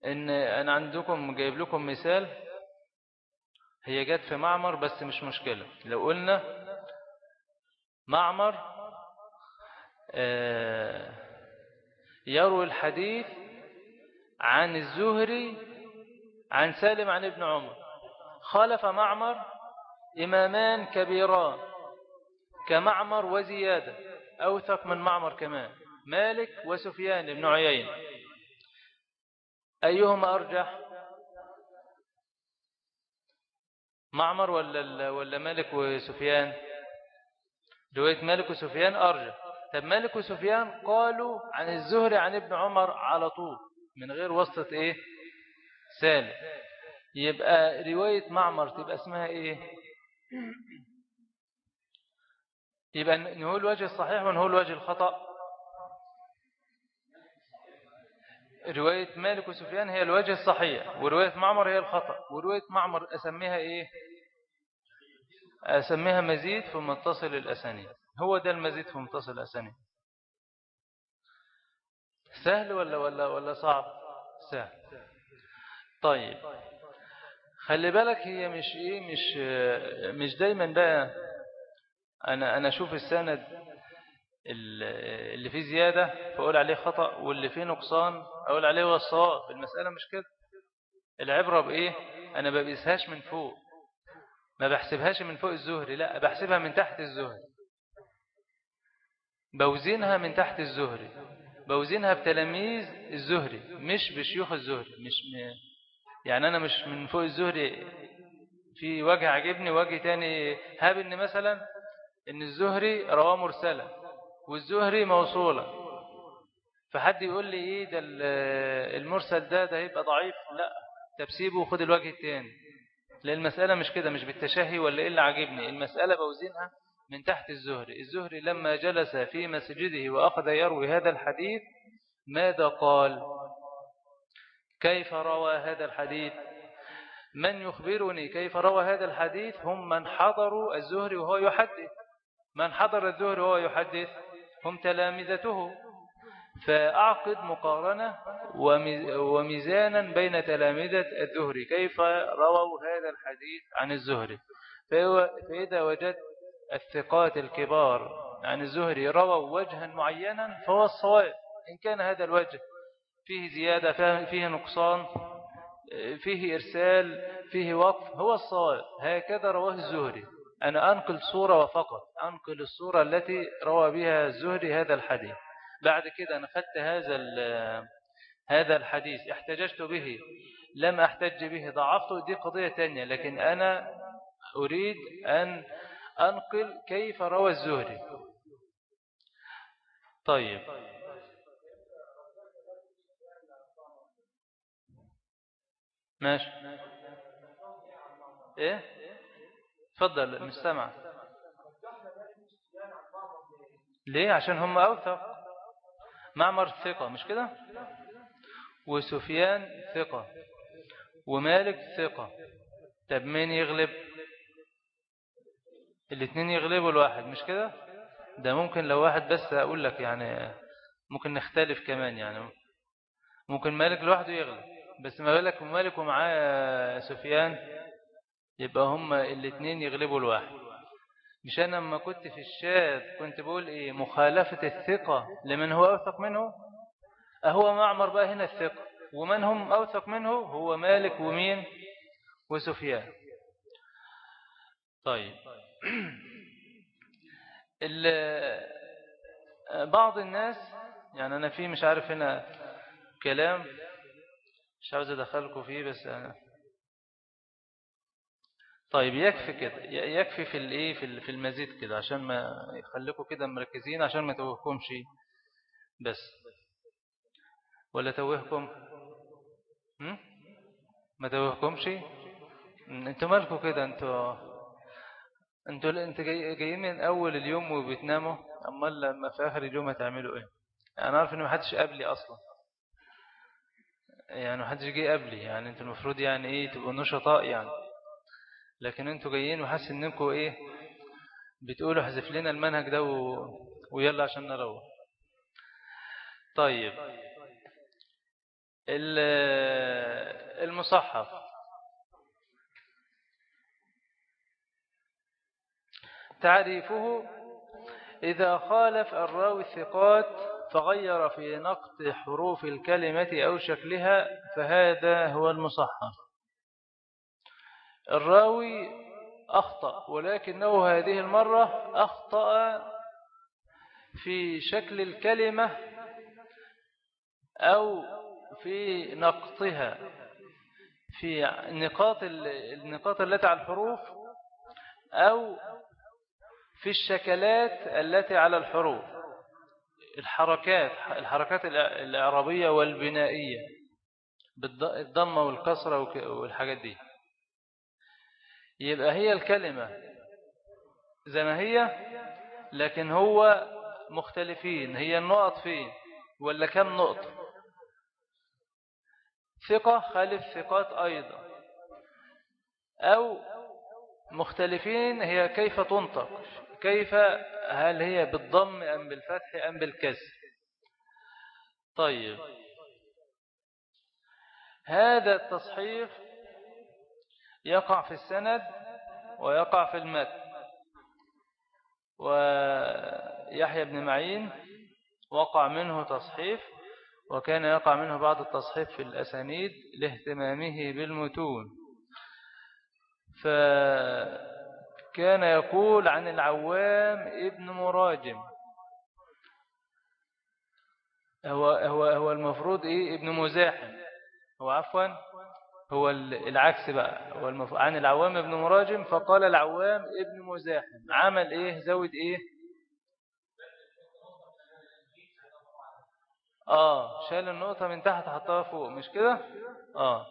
إن أنا عندكم جايب لكم مثال هي جت في معمر بس مش مشكلة. لو قلنا معمر آه، يروي الحديث عن الزهري عن سالم عن ابن عمر. خالف معمر إمامان كبيران كمعمر وزيادة أوثق من معمر كمان مالك وسفيان بن عيين. أيهما أرجح؟ معمر ولا ولا مالك وسفيان؟ رواية مالك وسفيان أرجح. طب مالك وسفيان قالوا عن الزهري عن ابن عمر على طول من غير واسطة إيه؟ سالم. يبقى رواية معمر تبقى اسمها إيه؟ يبقى نقول الوجه الصحيح ونقول الوجه الخطأ. رواية مالك وسفيان هي الوجه الصحيح ورواية معمر هي الخطأ ورواية معمر أسميها إيه؟ أسميها مزيد في متصل الأسانيد. هو ده المزيد في متصل الأسانيد. سهل ولا ولا ولا صعب؟ سهل. طيب. خلي بالك هي مش إيه مش مش دايما بقى أنا أنا أشوف السند اللي فيه زيادة فأقول عليه خطأ واللي فيه نقصان أقول عليه هو الصواب المسألة مش كده؟ العبرة بإيه؟ أنا بقيسهاش من فوق. ما بحسبهاش من فوق الزهري لا بحسبها من تحت الزهري. بوزنها من تحت الزهري. بوزنها بتلاميذ الزهري مش بشيوخ الزهري مش. يعني أنا مش من فوق الزهري في وجه عجبني وجه تاني هاب إن مثلا إن الزهري رواه مرسلة والزهري موصولة. فحد يقول لي إيه ده المرسل ده ده هيبقى ضعيف؟ لا تبسيبه وخد الوجه التاني. لأن المسألة مش كده مش بالتشهي ولا إيه اللي عجبني المسألة بوزنها من تحت الزهري. الزهري لما جلس في مسجده وأخذ يروي هذا الحديث ماذا قال؟ كيف روى هذا الحديث؟ من يخبرني كيف روى هذا الحديث؟ هم من حضروا الزهري وهو يحدث. من حضر الزهري وهو يحدث هم تلامذته. فأعقد مقارنة وميزانا بين تلامذة الزهري. كيف رووا هذا الحديث عن الزهري؟ فإذا وجدت الثقات الكبار عن الزهري رووا وجها معينا فهو الصواب. إن كان هذا الوجه فيه زيادة فيه نقصان فيه إرسال فيه وقف. هو الصواب. هكذا رواه الزهري. أنا أنقل صورة وفقط أنقل الصورة التي روى بها الزهري هذا الحديث. بعد كده أنا خدت هذا هذا الحديث. احتججت به. لم أحتج به. ضعفته دي قضية تانية. لكن أنا أريد أن أنقل كيف روى الزهري. طيب. ماشي. إيه؟ تفضل مش سامع ليه؟ عشان هم أوثق. معمر ثقة مش كده؟ وسفيان ثقة. ومالك ثقة. طب مين يغلب؟ الاثنين يغلبوا الواحد مش كده؟ ده ممكن لو واحد بس أقول لك يعني ممكن نختلف كمان يعني. ممكن مالك لوحده يغلب. بس ما بالك مالك ومعاه سفيان؟ يبقى هما الاثنين يغلبوا الواحد. مش أنا لما كنت في الشاذ كنت بقول إيه؟ مخالفة الثقة لمن هو أوثق منه؟ أهو معمر بقى هنا الثقة. ومن هم أوثق منه؟ هو مالك ومين؟ وسفيان. طيب. [clears throat] بعض الناس يعني أنا في مش عارف هنا كلام مش عاوز أدخلكم فيه بس أنا طيب يكفي كده يكفي في الايه في المزيد كده عشان ما يخليكم كده مركزين عشان ما توهكمش. بس ولا توهكم؟ ما توهكمش؟ أنتوا مالكم كده أنتوا أنتوا انت جايين من أول اليوم وبتناموا؟ أمال لما في آخر اليوم هتعملوا إيه؟ أنا عارف إن ما حدش قبلي أصلا. يعني ما حدش جه قبلي يعني أنتوا المفروض يعني إيه تبقوا نشطاء يعني. لكن أنتوا جايين وحاسس انكم إيه بتقولوا حذف لنا المنهج ده و... ويلا عشان نروح. طيب. المصحف. تعريفه إذا خالف الراوي الثقات فغير في نقط حروف الكلمة أو شكلها فهذا هو المصحف الراوي أخطأ ولكنه هذه المرة أخطأ في شكل الكلمة أو في نقطها. في نقاط النقاط التي على الحروف أو في الشكلات التي على الحروف. الحركات الحركات الإعرابية والبنائية بالضمة والكسرة والحاجات دي. يبقى هي الكلمة زي ما هي لكن هو مختلفين. هي النقط فين؟ ولا كم نقطة؟ ثقة خالف ثقات أيضا. أو مختلفين هي كيف تنطق؟ كيف هل هي بالضم أم بالفتح أم بالكسر؟ طيب. هذا التصحيف يقع في السند ويقع في المتن. ويحيى بن معين وقع منه تصحيف وكان يقع منه بعض التصحيف في الأسانيد لاهتمامه بالمتون. فكان يقول عن العوام ابن مراجم. هو, هو, هو المفروض إيه؟ ابن مزاحم. هو عفوا؟ هو العكس بقى. هو. عن العوام ابن مراجم فقال العوام ابن مزاحم. عمل إيه؟ زود إيه؟ آه شال النقطة من تحت حطها فوق مش كده؟ آه.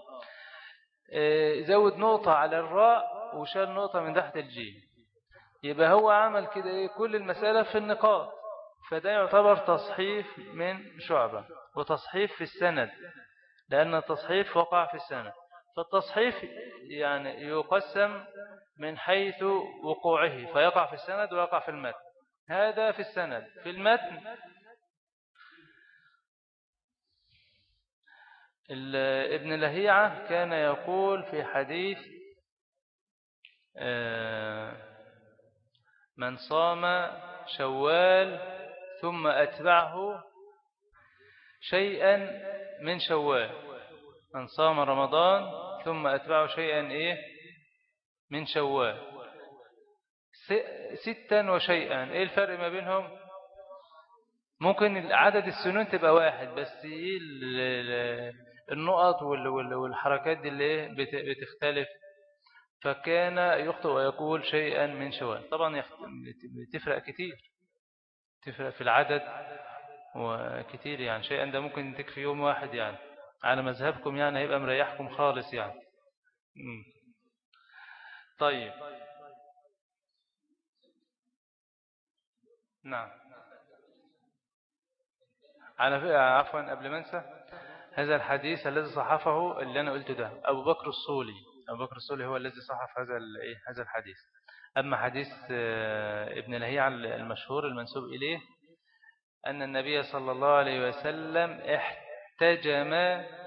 إيه زود نقطة على الراء وشال نقطة من تحت الجيم يبقى هو عمل كده إيه؟ كل المسألة في النقاط. فده يعتبر تصحيف من شعبة وتصحيف في السند لأن التصحيف وقع في السند. فالتصحيف يعني يقسم من حيث وقوعه فيقع في السند ويقع في المتن. هذا في السند. في المتن ابن لهيعة كان يقول في حديث من صام شوال ثم أتبعه شيئا من شوال. من صام رمضان ثم أتبعه شيئا إيه؟ من شوال. ستا وشيئا. إيه الفرق ما بينهم؟ ممكن عدد السنون تبقى واحد بس. إيه النقط والحركات دي اللي بتختلف؟ فكان يخطئ ويقول شيئا من شوال. طبعا تفرق كتير. تفرق في العدد وكتير يعني. شيئا ده ممكن تكفي يوم واحد يعني. على مذهبكم يعني هيبقى مريحكم خالص يعني. طيب. نعم. على عفوا قبل ما أنسى هذا الحديث الذي صحفه اللي أنا قلته ده أبو بكر الصولي. أبو بكر الصولي هو الذي صحف هذا إيه، هذا الحديث. أما حديث آه، ابن لهيعة المشهور المنسوب إليه أن النبي صلى الله عليه وسلم احتجم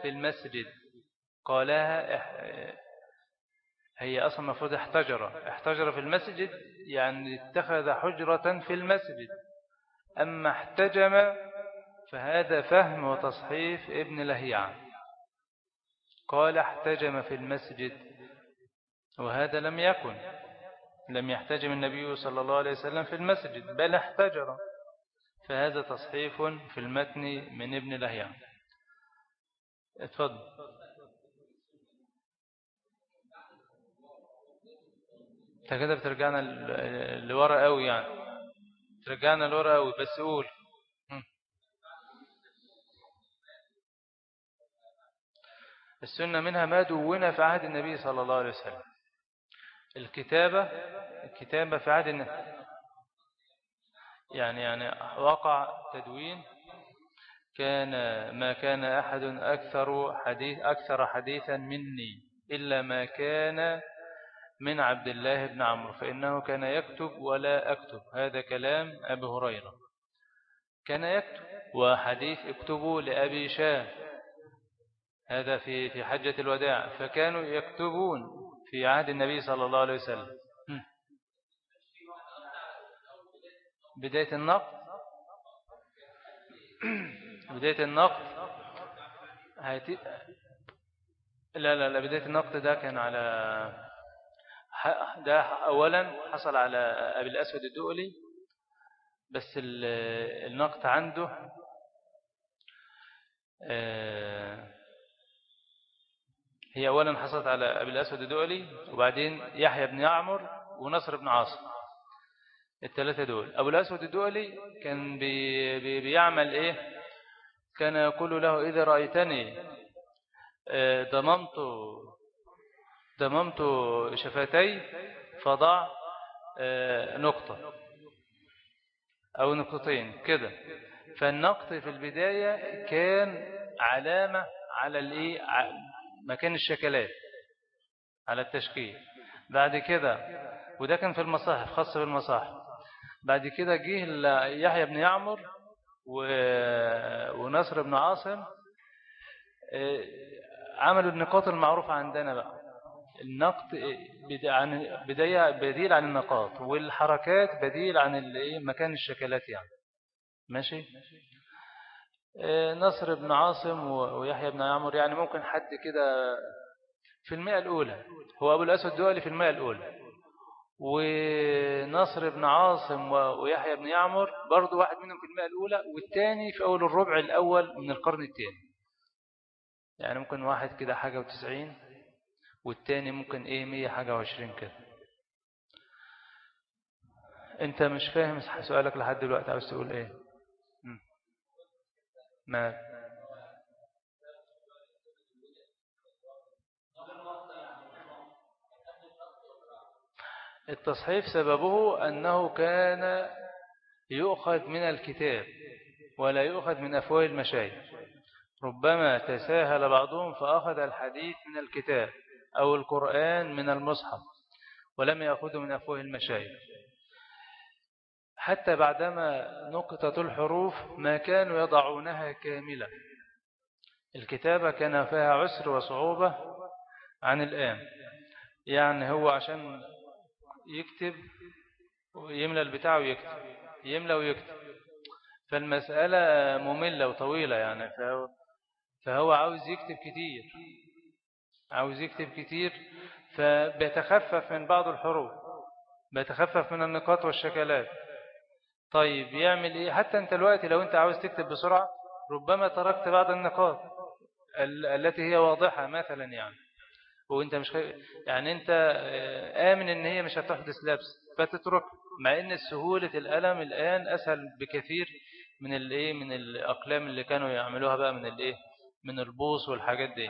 في المسجد. قالها هي أصلا المفروض احتجر. احتجر في المسجد يعني اتخذ حجرة في المسجد. أما احتجم فهذا فهم وتصحيف ابن لهيعة قال احتجم في المسجد. وهذا لم يكن لم يحتجم النبي صلى الله عليه وسلم في المسجد بل احتجر. فهذا تصحيف في المتن من ابن لهيعة اتفضل. انت كده بترجعنا لورا قوي يعني. ترجعنا لورا قوي بس قول. السنة منها ما دون في عهد النبي صلى الله عليه وسلم. الكتابة الكتابة في عهد يعني يعني وقع تدوين كان ما كان أحد أكثر حديث أكثر حديثا مني إلا ما كان من عبد الله بن عمرو فإنه كان يكتب ولا أكتب. هذا كلام أبي هريرة. كان يكتب وحديث اكتبوا لأبي شاه. هذا في في حجة الوداع. فكانوا يكتبون. في عهد النبي صلى الله عليه وسلم. بداية النقد. بداية النقد. هيتي... لا لا لا بداية النقد ده كان على ده أولا حصل على أبي الأسود الدؤلي بس النقد عنده آه، هي أولا حصلت على أبي الأسود الدؤلي وبعدين يحيى بن يعمر ونصر بن عاصم. الثلاثة دول. أبو الأسود الدؤلي كان بي بي بيعمل إيه؟ كان يقول له إذا رأيتني آه، ضممت ضممت شفتي فضع آه، نقطة أو نقطتين كده. فالنقط في البداية كان علامة على الإيه؟ مكان الشكلات على التشكيل. بعد كده وده كان في المصاحف خاص بالمصاحف. بعد كده جه يحيى بن يعمر ونصر بن عاصم آه، عملوا النقاط المعروفة عندنا بقى. النقط بداية بديل عن النقاط والحركات بديل عن مكان الشكلات يعني. ماشي؟ آه، نصر بن عاصم ويحيى بن عمر يعني ممكن حد كده في المئة الأولى. هو أبو الأسود دولي في المئة الأولى. ونصر بن عاصم ويحيى بن يعمر برضو واحد منهم في المئة الأولى والتاني في أول الربع الأول من القرن الثاني يعني ممكن واحد كده حاجة وتسعين والتاني ممكن إيه مية حاجة وعشرين كده. أنت مش فاهم سؤالك لحد دلوقتي عاوز تقول إيه؟ ما التصحيف سببه أنه كان يؤخذ من الكتاب ولا يؤخذ من أفواه المشايخ. ربما تساهل بعضهم فأخذ الحديث من الكتاب أو القرآن من المصحف ولم يأخذه من أفواه المشايخ. حتى بعدما نقطة الحروف ما كانوا يضعونها كاملة. الكتابة كان فيها عسر وصعوبة عن الآن. يعني هو عشان يكتب ويملى البتاع ويكتب يملى ويكتب. فالمسألة مملة وطويلة يعني فهو, فهو عاوز يكتب كتير عاوز يكتب كتير. فبيتخفف من بعض الحروف بيتخفف من النقاط والشكلات. طيب يعمل إيه؟ حتى أنت الوقت لو أنت عاوز تكتب بسرعة ربما تركت بعض النقاط التي هي واضحة مثلا يعني. وأنت مش خي... يعني أنت آه، آمن إن هي مش هتحدث لبس فتترك مع إن سهولة الألم الآن أسهل بكثير من الايه من الأقلام اللي كانوا يعملوها بقى من الايه من البوص والحاجات دي.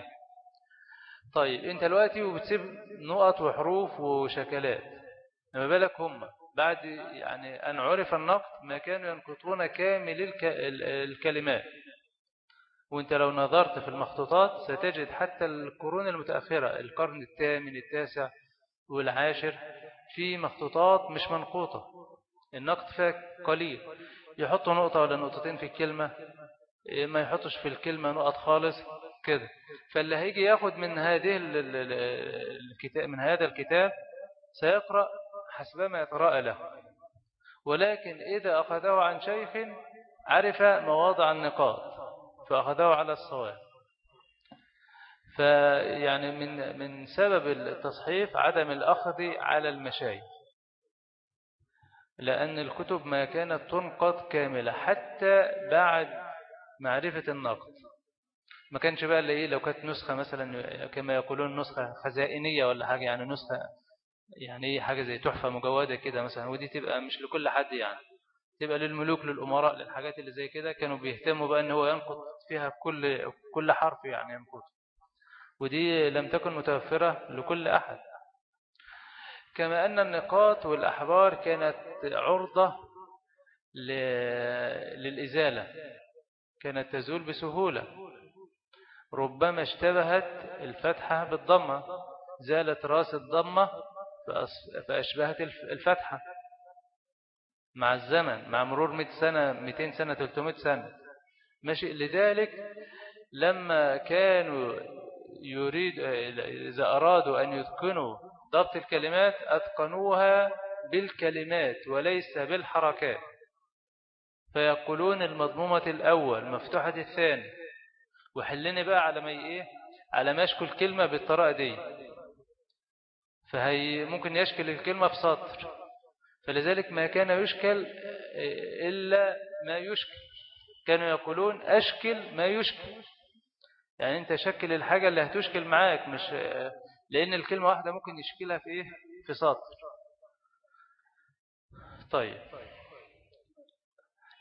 طيب أنت دلوقتي وبتسيب نقط وحروف وشكلات لما بالك هم؟ بعد يعني أن عرف النقط ما كانوا ينقطون كامل الكلمات. وأنت لو نظرت في المخطوطات ستجد حتى القرون المتأخرة القرن الثامن التاسع والعاشر في مخطوطات مش منقوطة. النقط فيها قليل. يحطوا نقطة ولا نقطتين في الكلمة. ما يحطش في الكلمة نقط خالص. كده. فاللي هيجي ياخد من هذه الكتاب من هذا الكتاب سيقرأ حسب ما يتراءى له. ولكن إذا أخذه عن شيخ عرف مواضع النقاط فأخذه على الصواب. فيعني من من سبب التصحيف عدم الأخذ على المشايخ. لأن الكتب ما كانت تنقض كاملة حتى بعد معرفة النقد ما كانش بقى اللي إيه لو كانت نسخة مثلا كما يقولون نسخة خزائنية ولا حاجة يعني نسخة يعني حاجة زي تحفة مجودة كده مثلا ودي تبقى مش لكل حد يعني تبقى للملوك للأمراء للحاجات اللي زي كده كانوا بيهتموا بقى إن هو ينقض فيها كل كل حرف يعني ينقض. ودي لم تكن متوفرة لكل أحد. كما أن النقاط والأحبار كانت عرضة للإزالة كانت تزول بسهولة. ربما اشتبهت الفتحة بالضمة زالت راس الضمة فأشبهت الفتحة مع الزمن مع مرور 100 سنة 200 سنة 300 سنة. ماشي لذلك لما كانوا يريد إذا أرادوا أن يتقنوا ضبط الكلمات أتقنوها بالكلمات وليس بالحركات. فيقولون المضمومة الأول مفتوحة الثاني وحلني بقى على ما إيه؟ على ما يشكل كلمة بالطريقة دي. فهي ممكن يشكل الكلمة في سطر. فلذلك ما كان يشكل إلا ما يشكل. كانوا يقولون أشكل ما يشكل. يعني أنت شكل الحاجة اللي هتشكل معاك مش لأن الكلمة واحدة ممكن يشكلها في إيه؟ في سطر. طيب.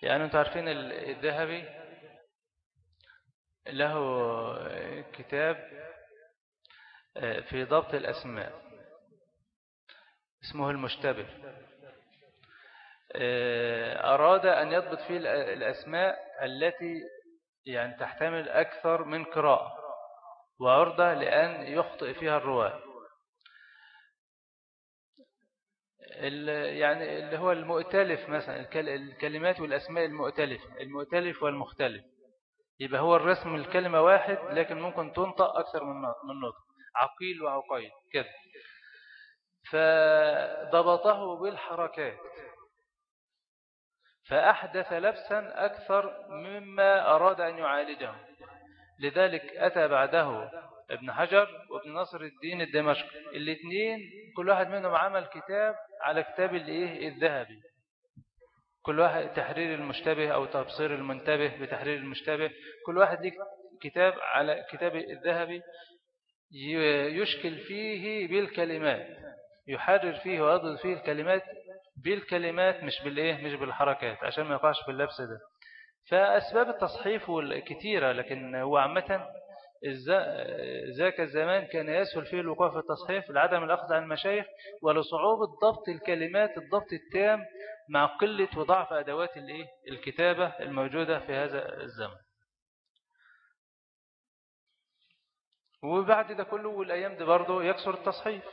يعني أنتم عارفين الذهبي؟ له كتاب آه، في ضبط الأسماء. اسمه المشتبه. آه، أراد أن يضبط فيه الأسماء التي يعني تحتمل أكثر من قراءة وعرضة لأن يخطئ فيها الرواة. يعني اللي هو المؤتلف مثلا الكلمات والأسماء المؤتلف المؤتلف والمختلف. يبقى هو الرسم الكلمة واحد لكن ممكن تنطق أكثر من نطق. عقيل وعقيل كده. فضبطه بالحركات. فأحدث لبسا أكثر مما أراد أن يعالجه. لذلك أتى بعده ابن حجر وابن نصر الدين الدمشقي الاثنين كل واحد منهم عمل كتاب على كتاب الذهبي. كل واحد تحرير المشتبه أو تبصير المنتبه بتحرير المشتبه. كل واحد ليه كتاب على كتاب الذهبي يشكل فيه بالكلمات. يحرر فيه ويضبط فيه الكلمات بالكلمات مش بالإيه؟ مش بالحركات عشان ما يقعش في اللبس ده. فأسباب التصحيف كثيرة لكن هو عامة ذاك الزمان كان يسهل فيه الوقوع في التصحيف لعدم الأخذ عن المشايخ ولصعوبة ضبط الكلمات الضبط التام مع قلة وضعف أدوات الكتابة الموجودة في هذا الزمن. وبعد ده كله والأيام دي برضه يكسر التصحيف.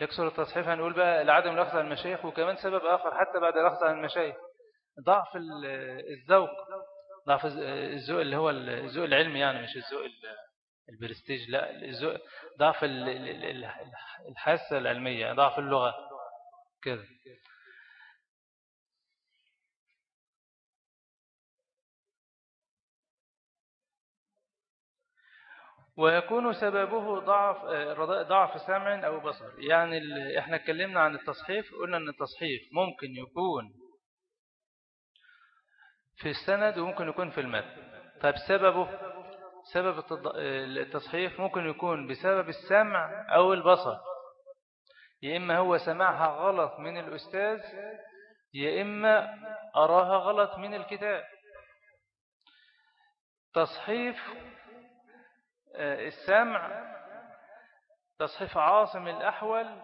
يكسر التصحيف هنقول بقى لعدم الأخذ عن المشايخ وكمان سبب آخر حتى بعد الأخذ عن المشايخ ضعف الذوق ضعف الذوق اللي هو الذوق العلمي يعني مش الذوق البرستيج لا الذوق ضعف الحاسة العلمية ضعف اللغة كده. ويكون سببه ضعف ضعف سمع أو بصر. يعني إحنا اتكلمنا عن التصحيف قلنا إن التصحيف ممكن يكون في السند وممكن يكون في المتن. طيب سببه سبب التصحيف ممكن يكون بسبب السمع أو البصر. يا إما هو سمعها غلط من الأستاذ يا إما أراها غلط من الكتاب. تصحيف آه، السمع تصحيف عاصم الأحول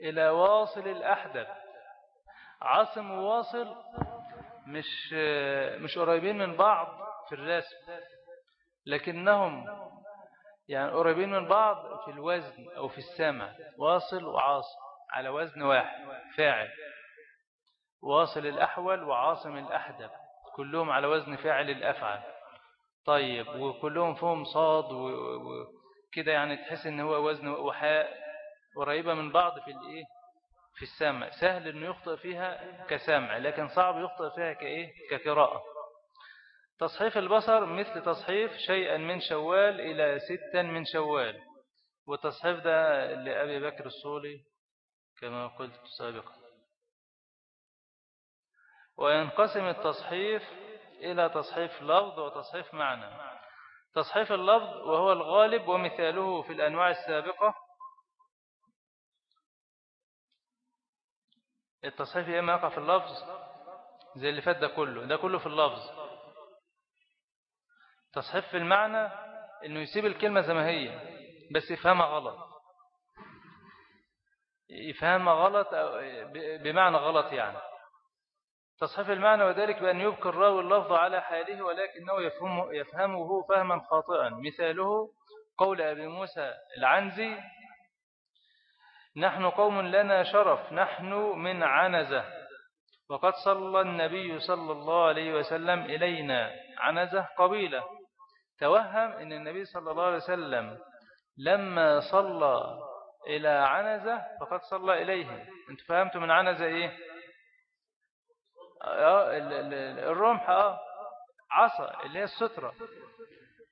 إلى واصل الأحدب عاصم وواصل مش مش قريبين من بعض في الرسم لكنهم يعني قريبين من بعض في الوزن أو في السمع. واصل وعاصم على وزن واحد فاعل. واصل الأحول وعاصم الأحدب كلهم على وزن فاعل الأفعل طيب وكلهم فيهم صاد وكده يعني تحس إن هو وزن وحاء قريبة من بعض في الإيه؟ في السمع. سهل أنه يخطئ فيها كسمع لكن صعب يخطئ فيها كإيه؟ كقراءة. تصحيف البصر مثل تصحيف شيئا من شوال إلى ستا من شوال. والتصحيف ده لأبي بكر الصولي كما قلت سابقا. وينقسم التصحيف إلى تصحيف لفظ وتصحيف معنى. تصحيف اللفظ وهو الغالب ومثاله في الأنواع السابقة. التصحيف يا إما يقع في اللفظ زي اللي فات ده كله ده كله في اللفظ. تصحيف في المعنى إنه يسيب الكلمة زي ما هي بس يفهمها غلط. يفهم غلط بمعنى غلط يعني. تصحيف المعنى وذلك بأن يبقى الراوي اللفظ على حاله ولكنه يفهمه, يفهمه فهما خاطئا. مثاله قول أبي موسى العنزي نحن قوم لنا شرف نحن من عنزة. وقد صلى النبي صلى الله عليه وسلم إلينا. عنزة قبيلة. توهم أن النبي صلى الله عليه وسلم لما صلى إلى عنزة فقد صلى إليه. أنت فهمت من عنزة إيه؟ آه، الرمح آه عصا اللي هي السترة.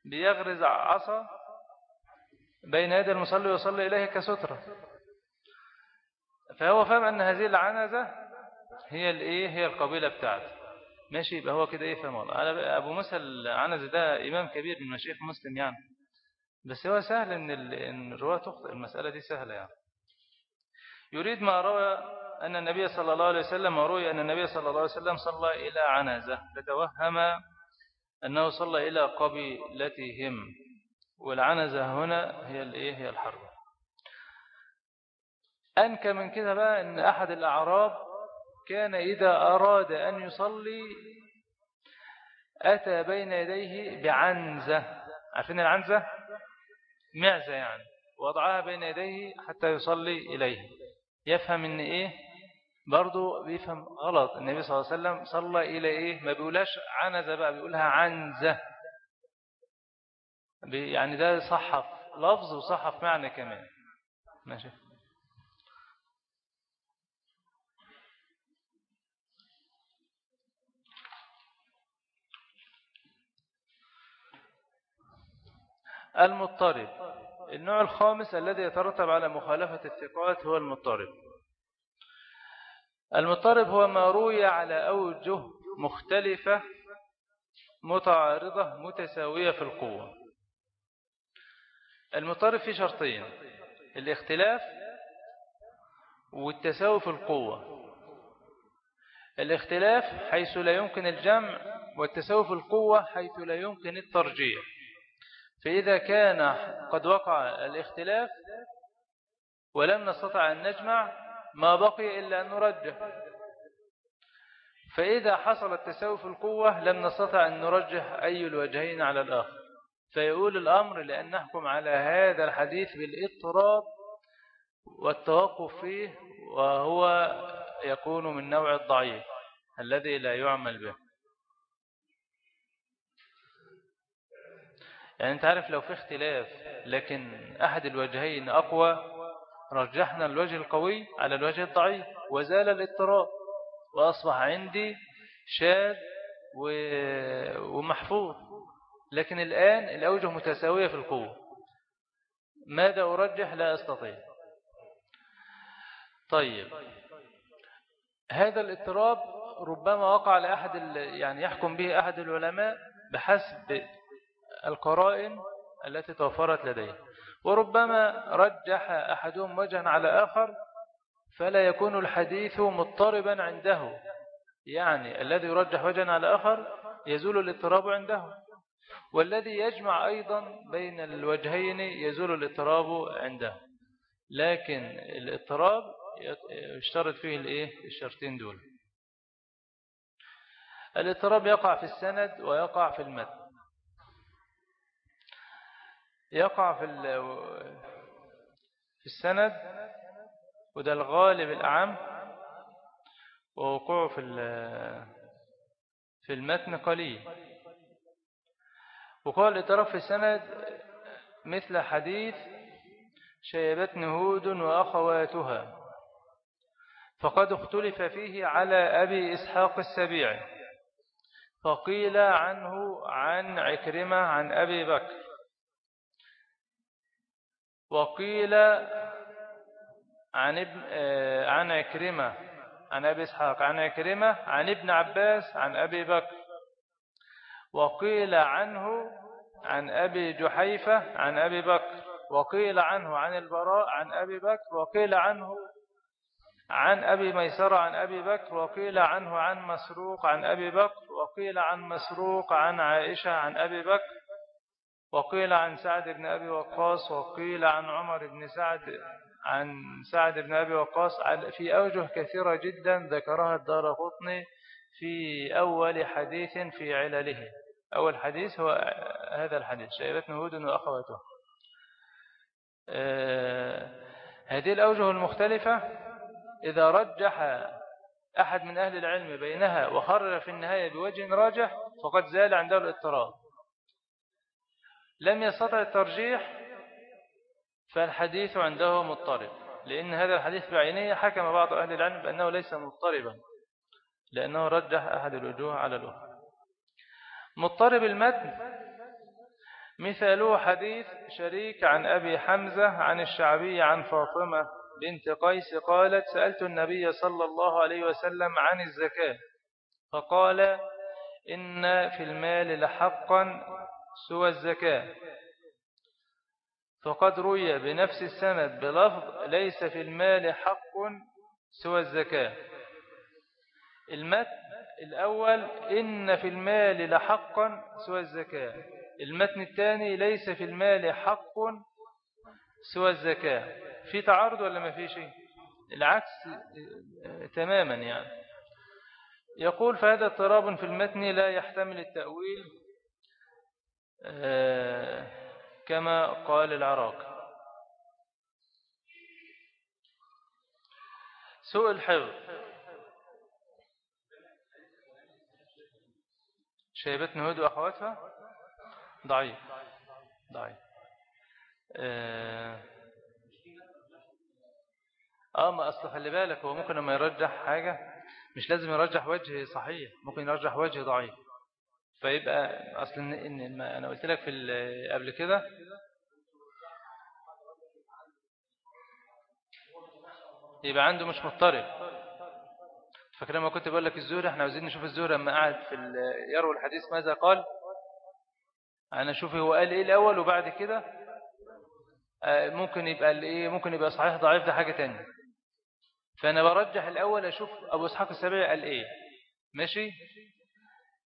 بيغرز عصا بين يدي المصلي ويصلي إليه كسترة. فهو فهم أن هذه العنزة هي الإيه هي القبيلة بتاعته. ماشي يبقى هو كده إيه فهم الله. أبو موسى العنزة ده إمام كبير من مشيخ مسلم يعني. بس هو سهل إن الرواة تخطئ المسألة دي سهلة يعني. يريد ما روى أن النبي صلى الله عليه وسلم وروي أن النبي صلى الله عليه وسلم صلى إلى عنزة فتوهم أنه صلى إلى قبيلتهم. والعنزة هنا هي الإيه؟ هي الحرب. أنكى من كده بقى أن أحد الأعراب كان إذا أراد أن يصلي أتى بين يديه بعنزة. عارفين العنزة؟ معزة يعني. وضعها بين يديه حتى يصلي إليه. يفهم أن إيه؟ برضو بيفهم غلط. النبي صلى الله عليه وسلم صلى إلى إيه؟ ما بيقولهاش عنزة بقى بيقولها عنزة يعني ده صحف لفظ وصحف معنى كمان. ماشي. المضطرب. النوع الخامس الذي يترتب على مخالفة الثقات هو المضطرب. المضطرب هو ما روي على أوجه مختلفة متعارضة متساوية في القوة. المضطرب في شرطين الاختلاف والتساوي في القوة. الاختلاف حيث لا يمكن الجمع والتساوي في القوة حيث لا يمكن الترجيح فإذا كان قد وقع الاختلاف ولم نستطع أن نجمع ما بقي إلا أن نرجح. فإذا حصل التساوي في القوة لم نستطع أن نرجح أي الوجهين على الآخر. فيقول الأمر لأن نحكم على هذا الحديث بالإضطراب والتوقف فيه وهو يكون من نوع الضعيف الذي لا يعمل به. يعني أنت عارف لو في اختلاف لكن أحد الوجهين أقوى رجحنا الوجه القوي على الوجه الضعيف وزال الاضطراب. وأصبح عندي شاذ ومحفوظ. لكن الآن الأوجه متساوية في القوة. ماذا أرجح؟ لا أستطيع. طيب. هذا الاضطراب ربما وقع لأحد يعني يحكم به أحد العلماء بحسب القرائن التي توفرت لديه. وربما رجح أحدهم وجها على آخر فلا يكون الحديث مضطربا عنده. يعني الذي يرجح وجها على آخر يزول الاضطراب عنده. والذي يجمع أيضا بين الوجهين يزول الاضطراب عنده. لكن الاضطراب يشترط فيه الإيه؟ الشرطين دول. الاضطراب يقع في السند ويقع في المتن. يقع في في السند وده الغالب الأعم ووقوعه في في المتن قليل. وقال الاضطراب في السند مثل حديث شيبتني هود وأخواتها فقد اختلف فيه على أبي إسحاق السبيع فقيل عنه عن عكرمة عن أبي بكر. وقيل عن ابن آه، عن عكرمة عن أبي إسحاق عن عكرمة عن ابن عباس عن أبي بكر. وقيل عنه عن أبي جحيفة عن أبي بكر. وقيل عنه عن البراء عن أبي بكر. وقيل عنه عن أبي ميسر عن أبي بكر. وقيل عنه عن مسروق عن أبي بكر. وقيل عن مسروق عن عائشة عن أبي بكر. وقيل عن سعد بن أبي وقاص وقيل عن عمر بن سعد عن سعد بن أبي وقاص في أوجه كثيرة جدا ذكرها الدار قطني في أول حديث في علله. أول حديث هو هذا الحديث شيبتنا هود وأخواته. آه، هذه الأوجه المختلفة إذا رجح أحد من أهل العلم بينها وخرر في النهاية بوجه راجح فقد زال عنده الاضطراب. لم يستطع الترجيح فالحديث عنده مضطرب. لأن هذا الحديث بعينه حكم بعض أهل العلم بأنه ليس مضطربا لأنه رجح أحد الوجوه على الأخرى. مضطرب المتن. مثاله حديث شريك عن أبي حمزة عن الشعبي عن فاطمة بنت قيس قالت سألت النبي صلى الله عليه وسلم عن الزكاة فقال إن في المال لحقا سوى الزكاة. فقد روي بنفس السند بلفظ ليس في المال حق سوى الزكاة. المتن الأول إن في المال لحقا سوى الزكاة. المتن الثاني ليس في المال حق سوى الزكاة. في تعارض ولا ما في شيء العكس تماما يعني. يقول فهذا اضطراب في المتن لا يحتمل التأويل آه، كما قال العراق. سوء الحفظ. شيبت نهود وأخواتها ضعيف. ضعيف. آه, آه ما أصل خلي بالك هو ممكن لما يرجح حاجة مش لازم يرجح وجه صحيح ممكن يرجح وجه ضعيف. فيبقى أصل إن أنا قلت لك في قبل كده. يبقى عنده مش مضطرب. فاكر لما كنت بقول لك الزهري إحنا عاوزين نشوف الزهري لما قعد في يروي الحديث ماذا قال؟ أنا أشوف هو قال إيه الأول وبعد كده. آه، ممكن يبقى الايه ممكن يبقى صحيح ضعيف ده حاجة ثانية فأنا برجح الأول أشوف أبو إسحاق السبيعي قال إيه. ماشي؟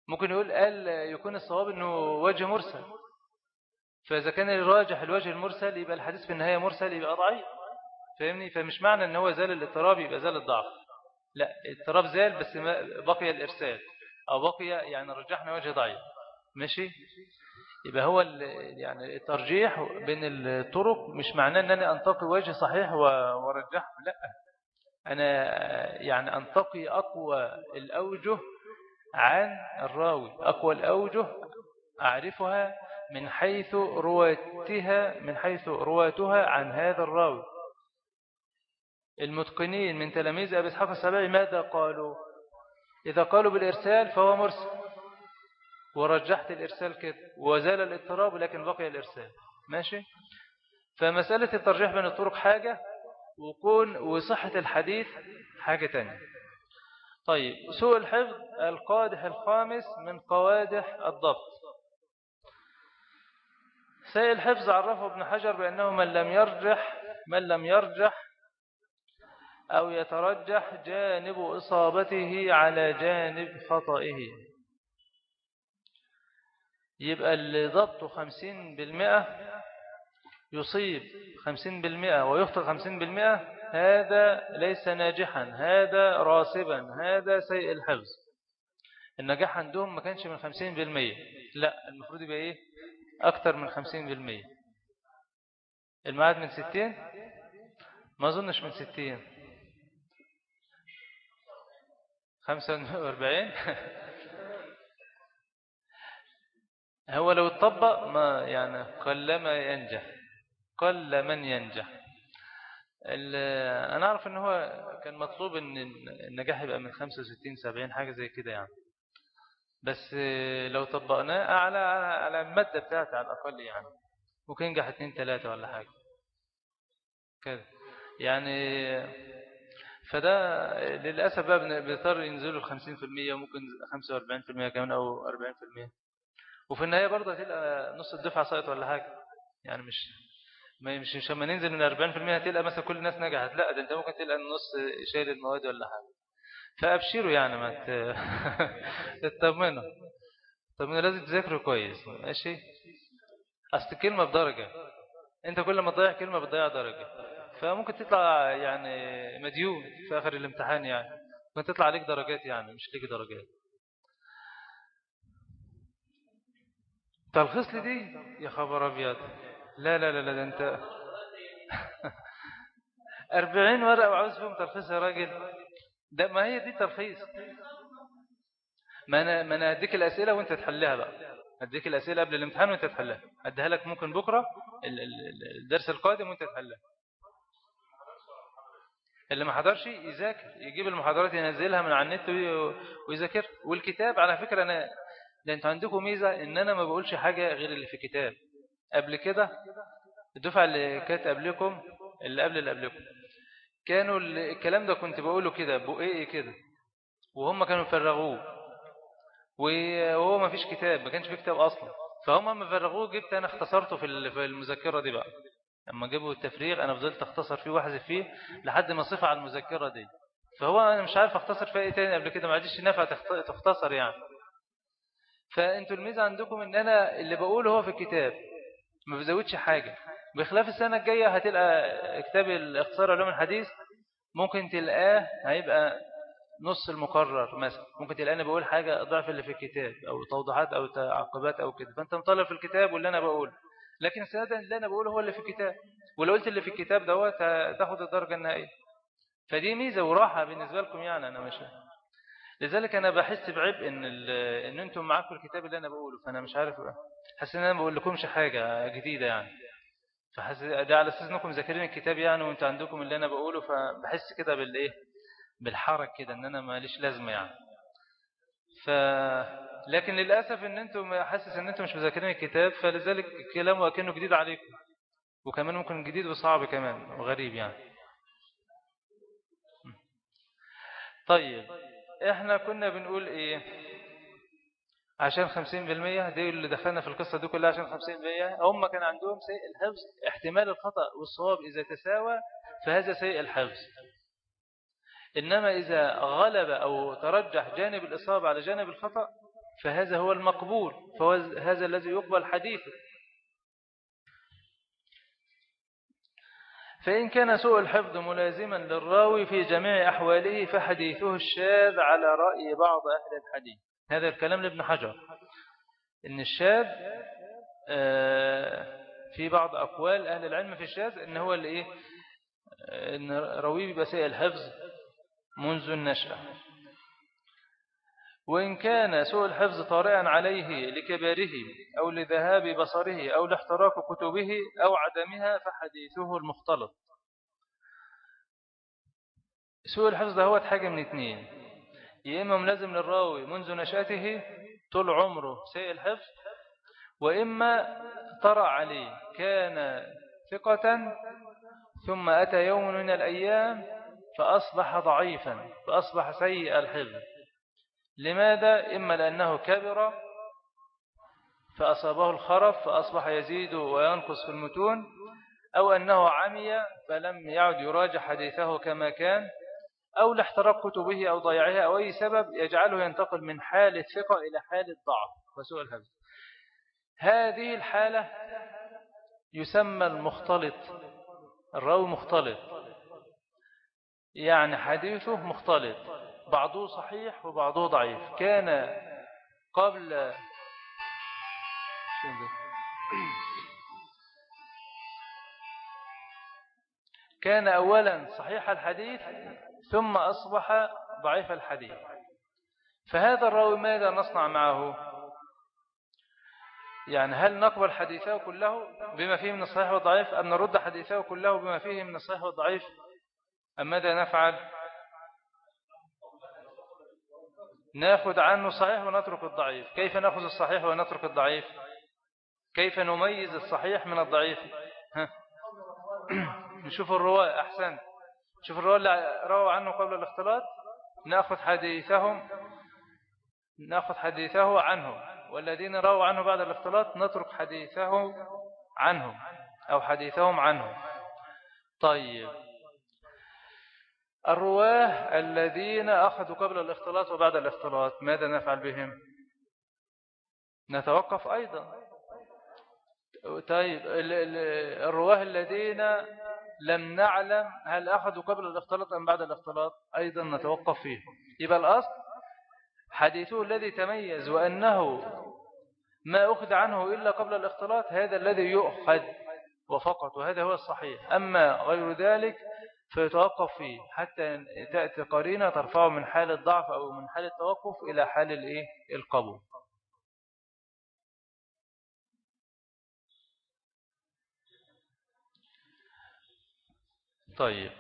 ممكن يقول قال يكون الصواب إنه وجه مرسل. فإذا كان الراجح الوجه المرسل يبقى الحديث في النهاية مرسل يبقى ضعيف. فاهمني؟ فمش معنى إن هو زال الاضطراب يبقى زال الضعف. لا الاضطراب زال بس بقي الإرسال. أو بقي يعني رجحنا وجه ضعيف. ماشي؟ يبقى هو يعني الترجيح بين الطرق مش معناه ان أنا أنتقي وجه صحيح وأرجحه. لا. أنا يعني أنتقي أقوى الأوجه عن الراوي. أقوى الأوجه أعرفها من حيث رواتها من حيث رواتها عن هذا الراوي. المتقنين من تلاميذ أبي إسحاق السبعي ماذا قالوا؟ إذا قالوا بالإرسال فهو مرسل. ورجحت الإرسال كده. وزال الاضطراب لكن بقي الإرسال. ماشي؟ فمسألة الترجيح بين الطرق حاجة وكون وصحة الحديث حاجة تانية. طيب سوء الحفظ القادح الخامس من قوادح الضبط. سيء الحفظ عرفه ابن حجر بأنه من لم يرجح من لم يرجح أو يترجح جانب إصابته على جانب خطئه. يبقى اللي ضبطه خمسين بالمئة يصيب خمسين بالمئة ويخطئ خمسين بالمئة هذا ليس ناجحا هذا راسبا هذا سيء الحفظ. النجاح عندهم ما كانش من خمسين بالمئة لا المفروض يبقى إيه؟ أكتر من خمسين بالمئة المعاد من ستين؟ ما أظنش من ستين. خمسة وأربعين؟ [laughs] هو لو اتطبق ما يعني قل ما ينجح قل من ينجح. أنا أعرف أنه هو كان مطلوب أن النجاح يبقى من 65 70 حاجة زي كده يعني. بس لو طبقناه أعلى على المادة بتاعته على الأقل يعني. ممكن ينجح 2 3 ولا حاجة. كده. يعني فده للأسف بقى بيضطر ينزلوا 50% وممكن 45% كمان أو 40% وفي النهاية برضه هتلقى نص الدفعة سقط ولا حاجة. يعني مش ما مش مش لما ننزل من 40% هتلقى مثلا كل الناس نجحت. لا ده أنت ممكن تلقى النص شايل المواد ولا حاجة. فأبشروا يعني ما تطمنوا [laughs] طمنوا لازم تذاكروا كويس. ماشي؟ أصل كلمة بدرجة. أنت كل ما تضيع كلمة بتضيع درجة. فممكن تطلع يعني مديون في آخر الامتحان يعني. ممكن تطلع عليك درجات يعني مش ليك درجات. تلخص لي دي يا خبر أبيض. لا لا لا لا ده أنت [laughs] أربعين ورقة وعاوز فيهم تلخيص يا راجل. ده ما هي دي تلخيص ما أنا, ما أنا أديك الأسئلة وأنت تحلها بقى. أديك الأسئلة قبل الامتحان وأنت تحلها. أديها لك ممكن بكرة الدرس القادم وأنت تحلها. اللي ما حضرش يذاكر يجيب المحاضرات ينزلها من على النت ويذاكر. والكتاب على فكرة أنا ده أنتوا عندكم ميزة إن أنا ما بقولش حاجة غير اللي في الكتاب. قبل كده الدفعة اللي كانت قبلكم اللي قبل اللي قبلكم. كانوا الكلام ده كنت بقوله كده بقيه كده وهم كانوا فرغوه وهو ما فيش كتاب ما كانش في كتاب أصلا. فهم ما فرغوه جبت أنا اختصرته في المذكرة دي بقى. لما جابوا التفريغ أنا فضلت أختصر فيه وأحذف فيه لحد ما صفة على المذكرة دي. فهو أنا مش عارف أختصر فيها إيه تاني قبل كده ما عادش نافع تختصر يعني. فأنتوا الميزة عندكم إن أنا اللي بقوله هو في الكتاب. ما بزودش حاجة. بخلاف السنة الجاية هتلقى كتاب الاختصار علوم الحديث ممكن تلقاه هيبقى نص المقرر مثلا. ممكن تلقاني بقول حاجة ضعف اللي في الكتاب أو توضيحات أو تعقبات أو كده. فأنت مطلع في الكتاب واللي أنا بقول لكن السنة اللي أنا بقوله هو اللي في الكتاب. ولو قلت اللي في الكتاب دوت تاخد الدرجة النهائية. فدي ميزة وراحة بالنسبة لكم يعني أنا مش لذلك أنا بحس بعبء إن إن أنتم معاكم الكتاب اللي أنا بقوله. فأنا مش عارف حاسس إن أنا ما بقول لكمش حاجة جديدة يعني. فحس ده على أساس إنكم ذاكرين الكتاب يعني وأنت عندكم اللي أنا بقوله فبحس كده بالإيه بالحرك كده إن أنا ماليش لازمة يعني. ف لكن للأسف إن أنتم حاسس إن أنتم مش مذاكرين الكتاب فلذلك كلامه كأنه جديد عليكم. وكمان ممكن جديد وصعب كمان وغريب يعني. طيب إحنا كنا بنقول إيه؟ عشان خمسين بالمية دي اللي دخلنا في القصة دي كلها عشان خمسين بالمية. هم كان عندهم سيء الحفظ احتمال الخطأ والصواب إذا تساوى فهذا سيء الحفظ. إنما إذا غلب أو ترجح جانب الإصابة على جانب الخطأ فهذا هو المقبول فهذا الذي يقبل حديثه. فإن كان سوء الحفظ ملازما للراوي في جميع أحواله فحديثه الشاذ على رأي بعض أهل الحديث. هذا الكلام لابن حجر إن الشاذ آه، في بعض أقوال أهل العلم في الشاذ إن هو اللي إيه؟ إن راويه بيبقى سيء الحفظ منذ النشأة. وإن كان سوء الحفظ طارئا عليه لكباره أو لذهاب بصره أو لاحتراك كتبه أو عدمها فحديثه المختلط. سوء الحفظ ده هو حاجة من اثنين يا إما ملازم للراوي منذ نشأته طول عمره سيء الحفظ وإما طرأ عليه كان ثقة ثم أتى يوم من الأيام فأصبح ضعيفا فأصبح سيء الحفظ لماذا؟ إما لأنه كبر فأصابه الخرف فأصبح يزيد وينقص في المتون أو أنه عمي فلم يعد يراجع حديثه كما كان أو لاحترق كتبه أو ضيعها أو أي سبب يجعله ينتقل من حالة ثقة إلى حالة ضعف وسوء الحفظ هذه الحالة يسمى المختلط. الراوي مختلط. يعني حديثه مختلط. بعضه صحيح وبعضه ضعيف. كان قبل كان أولا صحيح الحديث ثم أصبح ضعيف الحديث. فهذا الراوي ماذا نصنع معه؟ يعني هل نقبل حديثه كله بما فيه من الصحيح والضعيف أم نرد حديثه كله بما فيه من الصحيح والضعيف؟ أم ماذا نفعل؟ ناخذ عنه الصحيح ونترك الضعيف. كيف نأخذ الصحيح ونترك الضعيف؟ كيف نميز الصحيح من الضعيف؟ نشوف الرواة أحسن. شوف الرواة اللي رووا عنه قبل الاختلاط نأخذ حديثهم نأخذ حديثه عنه. والذين رووا عنه بعد الاختلاط نترك حديثه عنهم أو حديثهم عنه. طيب. الرواة الذين أخذوا قبل الاختلاط وبعد الاختلاط ماذا نفعل بهم؟ نتوقف أيضا. طيب الرواة الذين لم نعلم هل أخذوا قبل الاختلاط أم بعد الاختلاط. أيضا نتوقف فيه. يبقى الأصل حديثه الذي تميز وأنه ما أخذ عنه إلا قبل الاختلاط هذا الذي يؤخذ وفقط وهذا هو الصحيح. أما غير ذلك فيتوقف فيه. حتى تأتي قرينة ترفعه من حال الضعف أو من حال التوقف إلى حال القبول. طيب.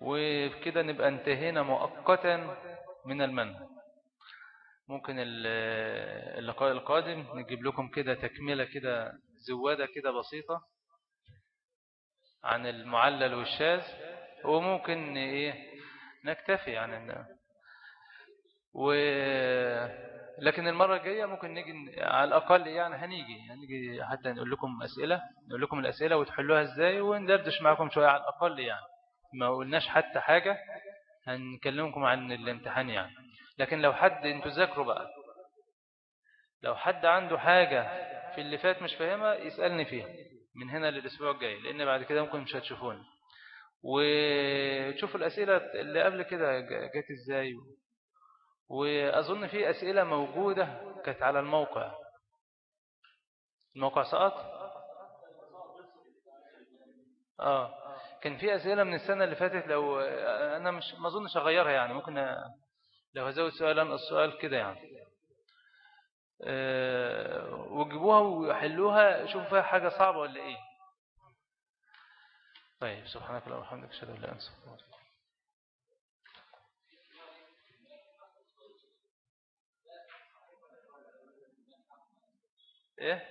وبكده نبقى انتهينا مؤقتا من المنهج. ممكن اللقاء القادم نجيب لكم كده تكملة كده زوادة كده بسيطة عن المعلل والشاذ وممكن إيه نكتفي يعني و لكن المرة الجاية ممكن نيجي على الأقل يعني هنيجي هنيجي حتى نقول لكم أسئلة نقول لكم الأسئلة وتحلوها إزاي وندردش معكم شوية على الأقل يعني. ما قلناش حتى حاجة هنكلمكم عن الامتحان يعني. لكن لو حد أنتوا ذاكروا بقى. لو حد عنده حاجة في اللي فات مش فاهمها يسألني فيها من هنا للأسبوع الجاي لأن بعد كده ممكن مش هتشوفوني. وتشوفوا الأسئلة اللي قبل كده جات إزاي وأظن في أسئلة موجودة كانت على الموقع. الموقع سقط؟ آه. كان في أسئلة من السنة اللي فاتت لو أنا مش ما أظنش أغيرها يعني ممكن لو هزود سؤال أنقص سؤال كده يعني. أه وجيبوها وحلوها شوفوا فيها حاجة صعبة ولا إيه. طيب سبحانك اللهم وبحمدك أشهد أن لا إله إلا أنت إيه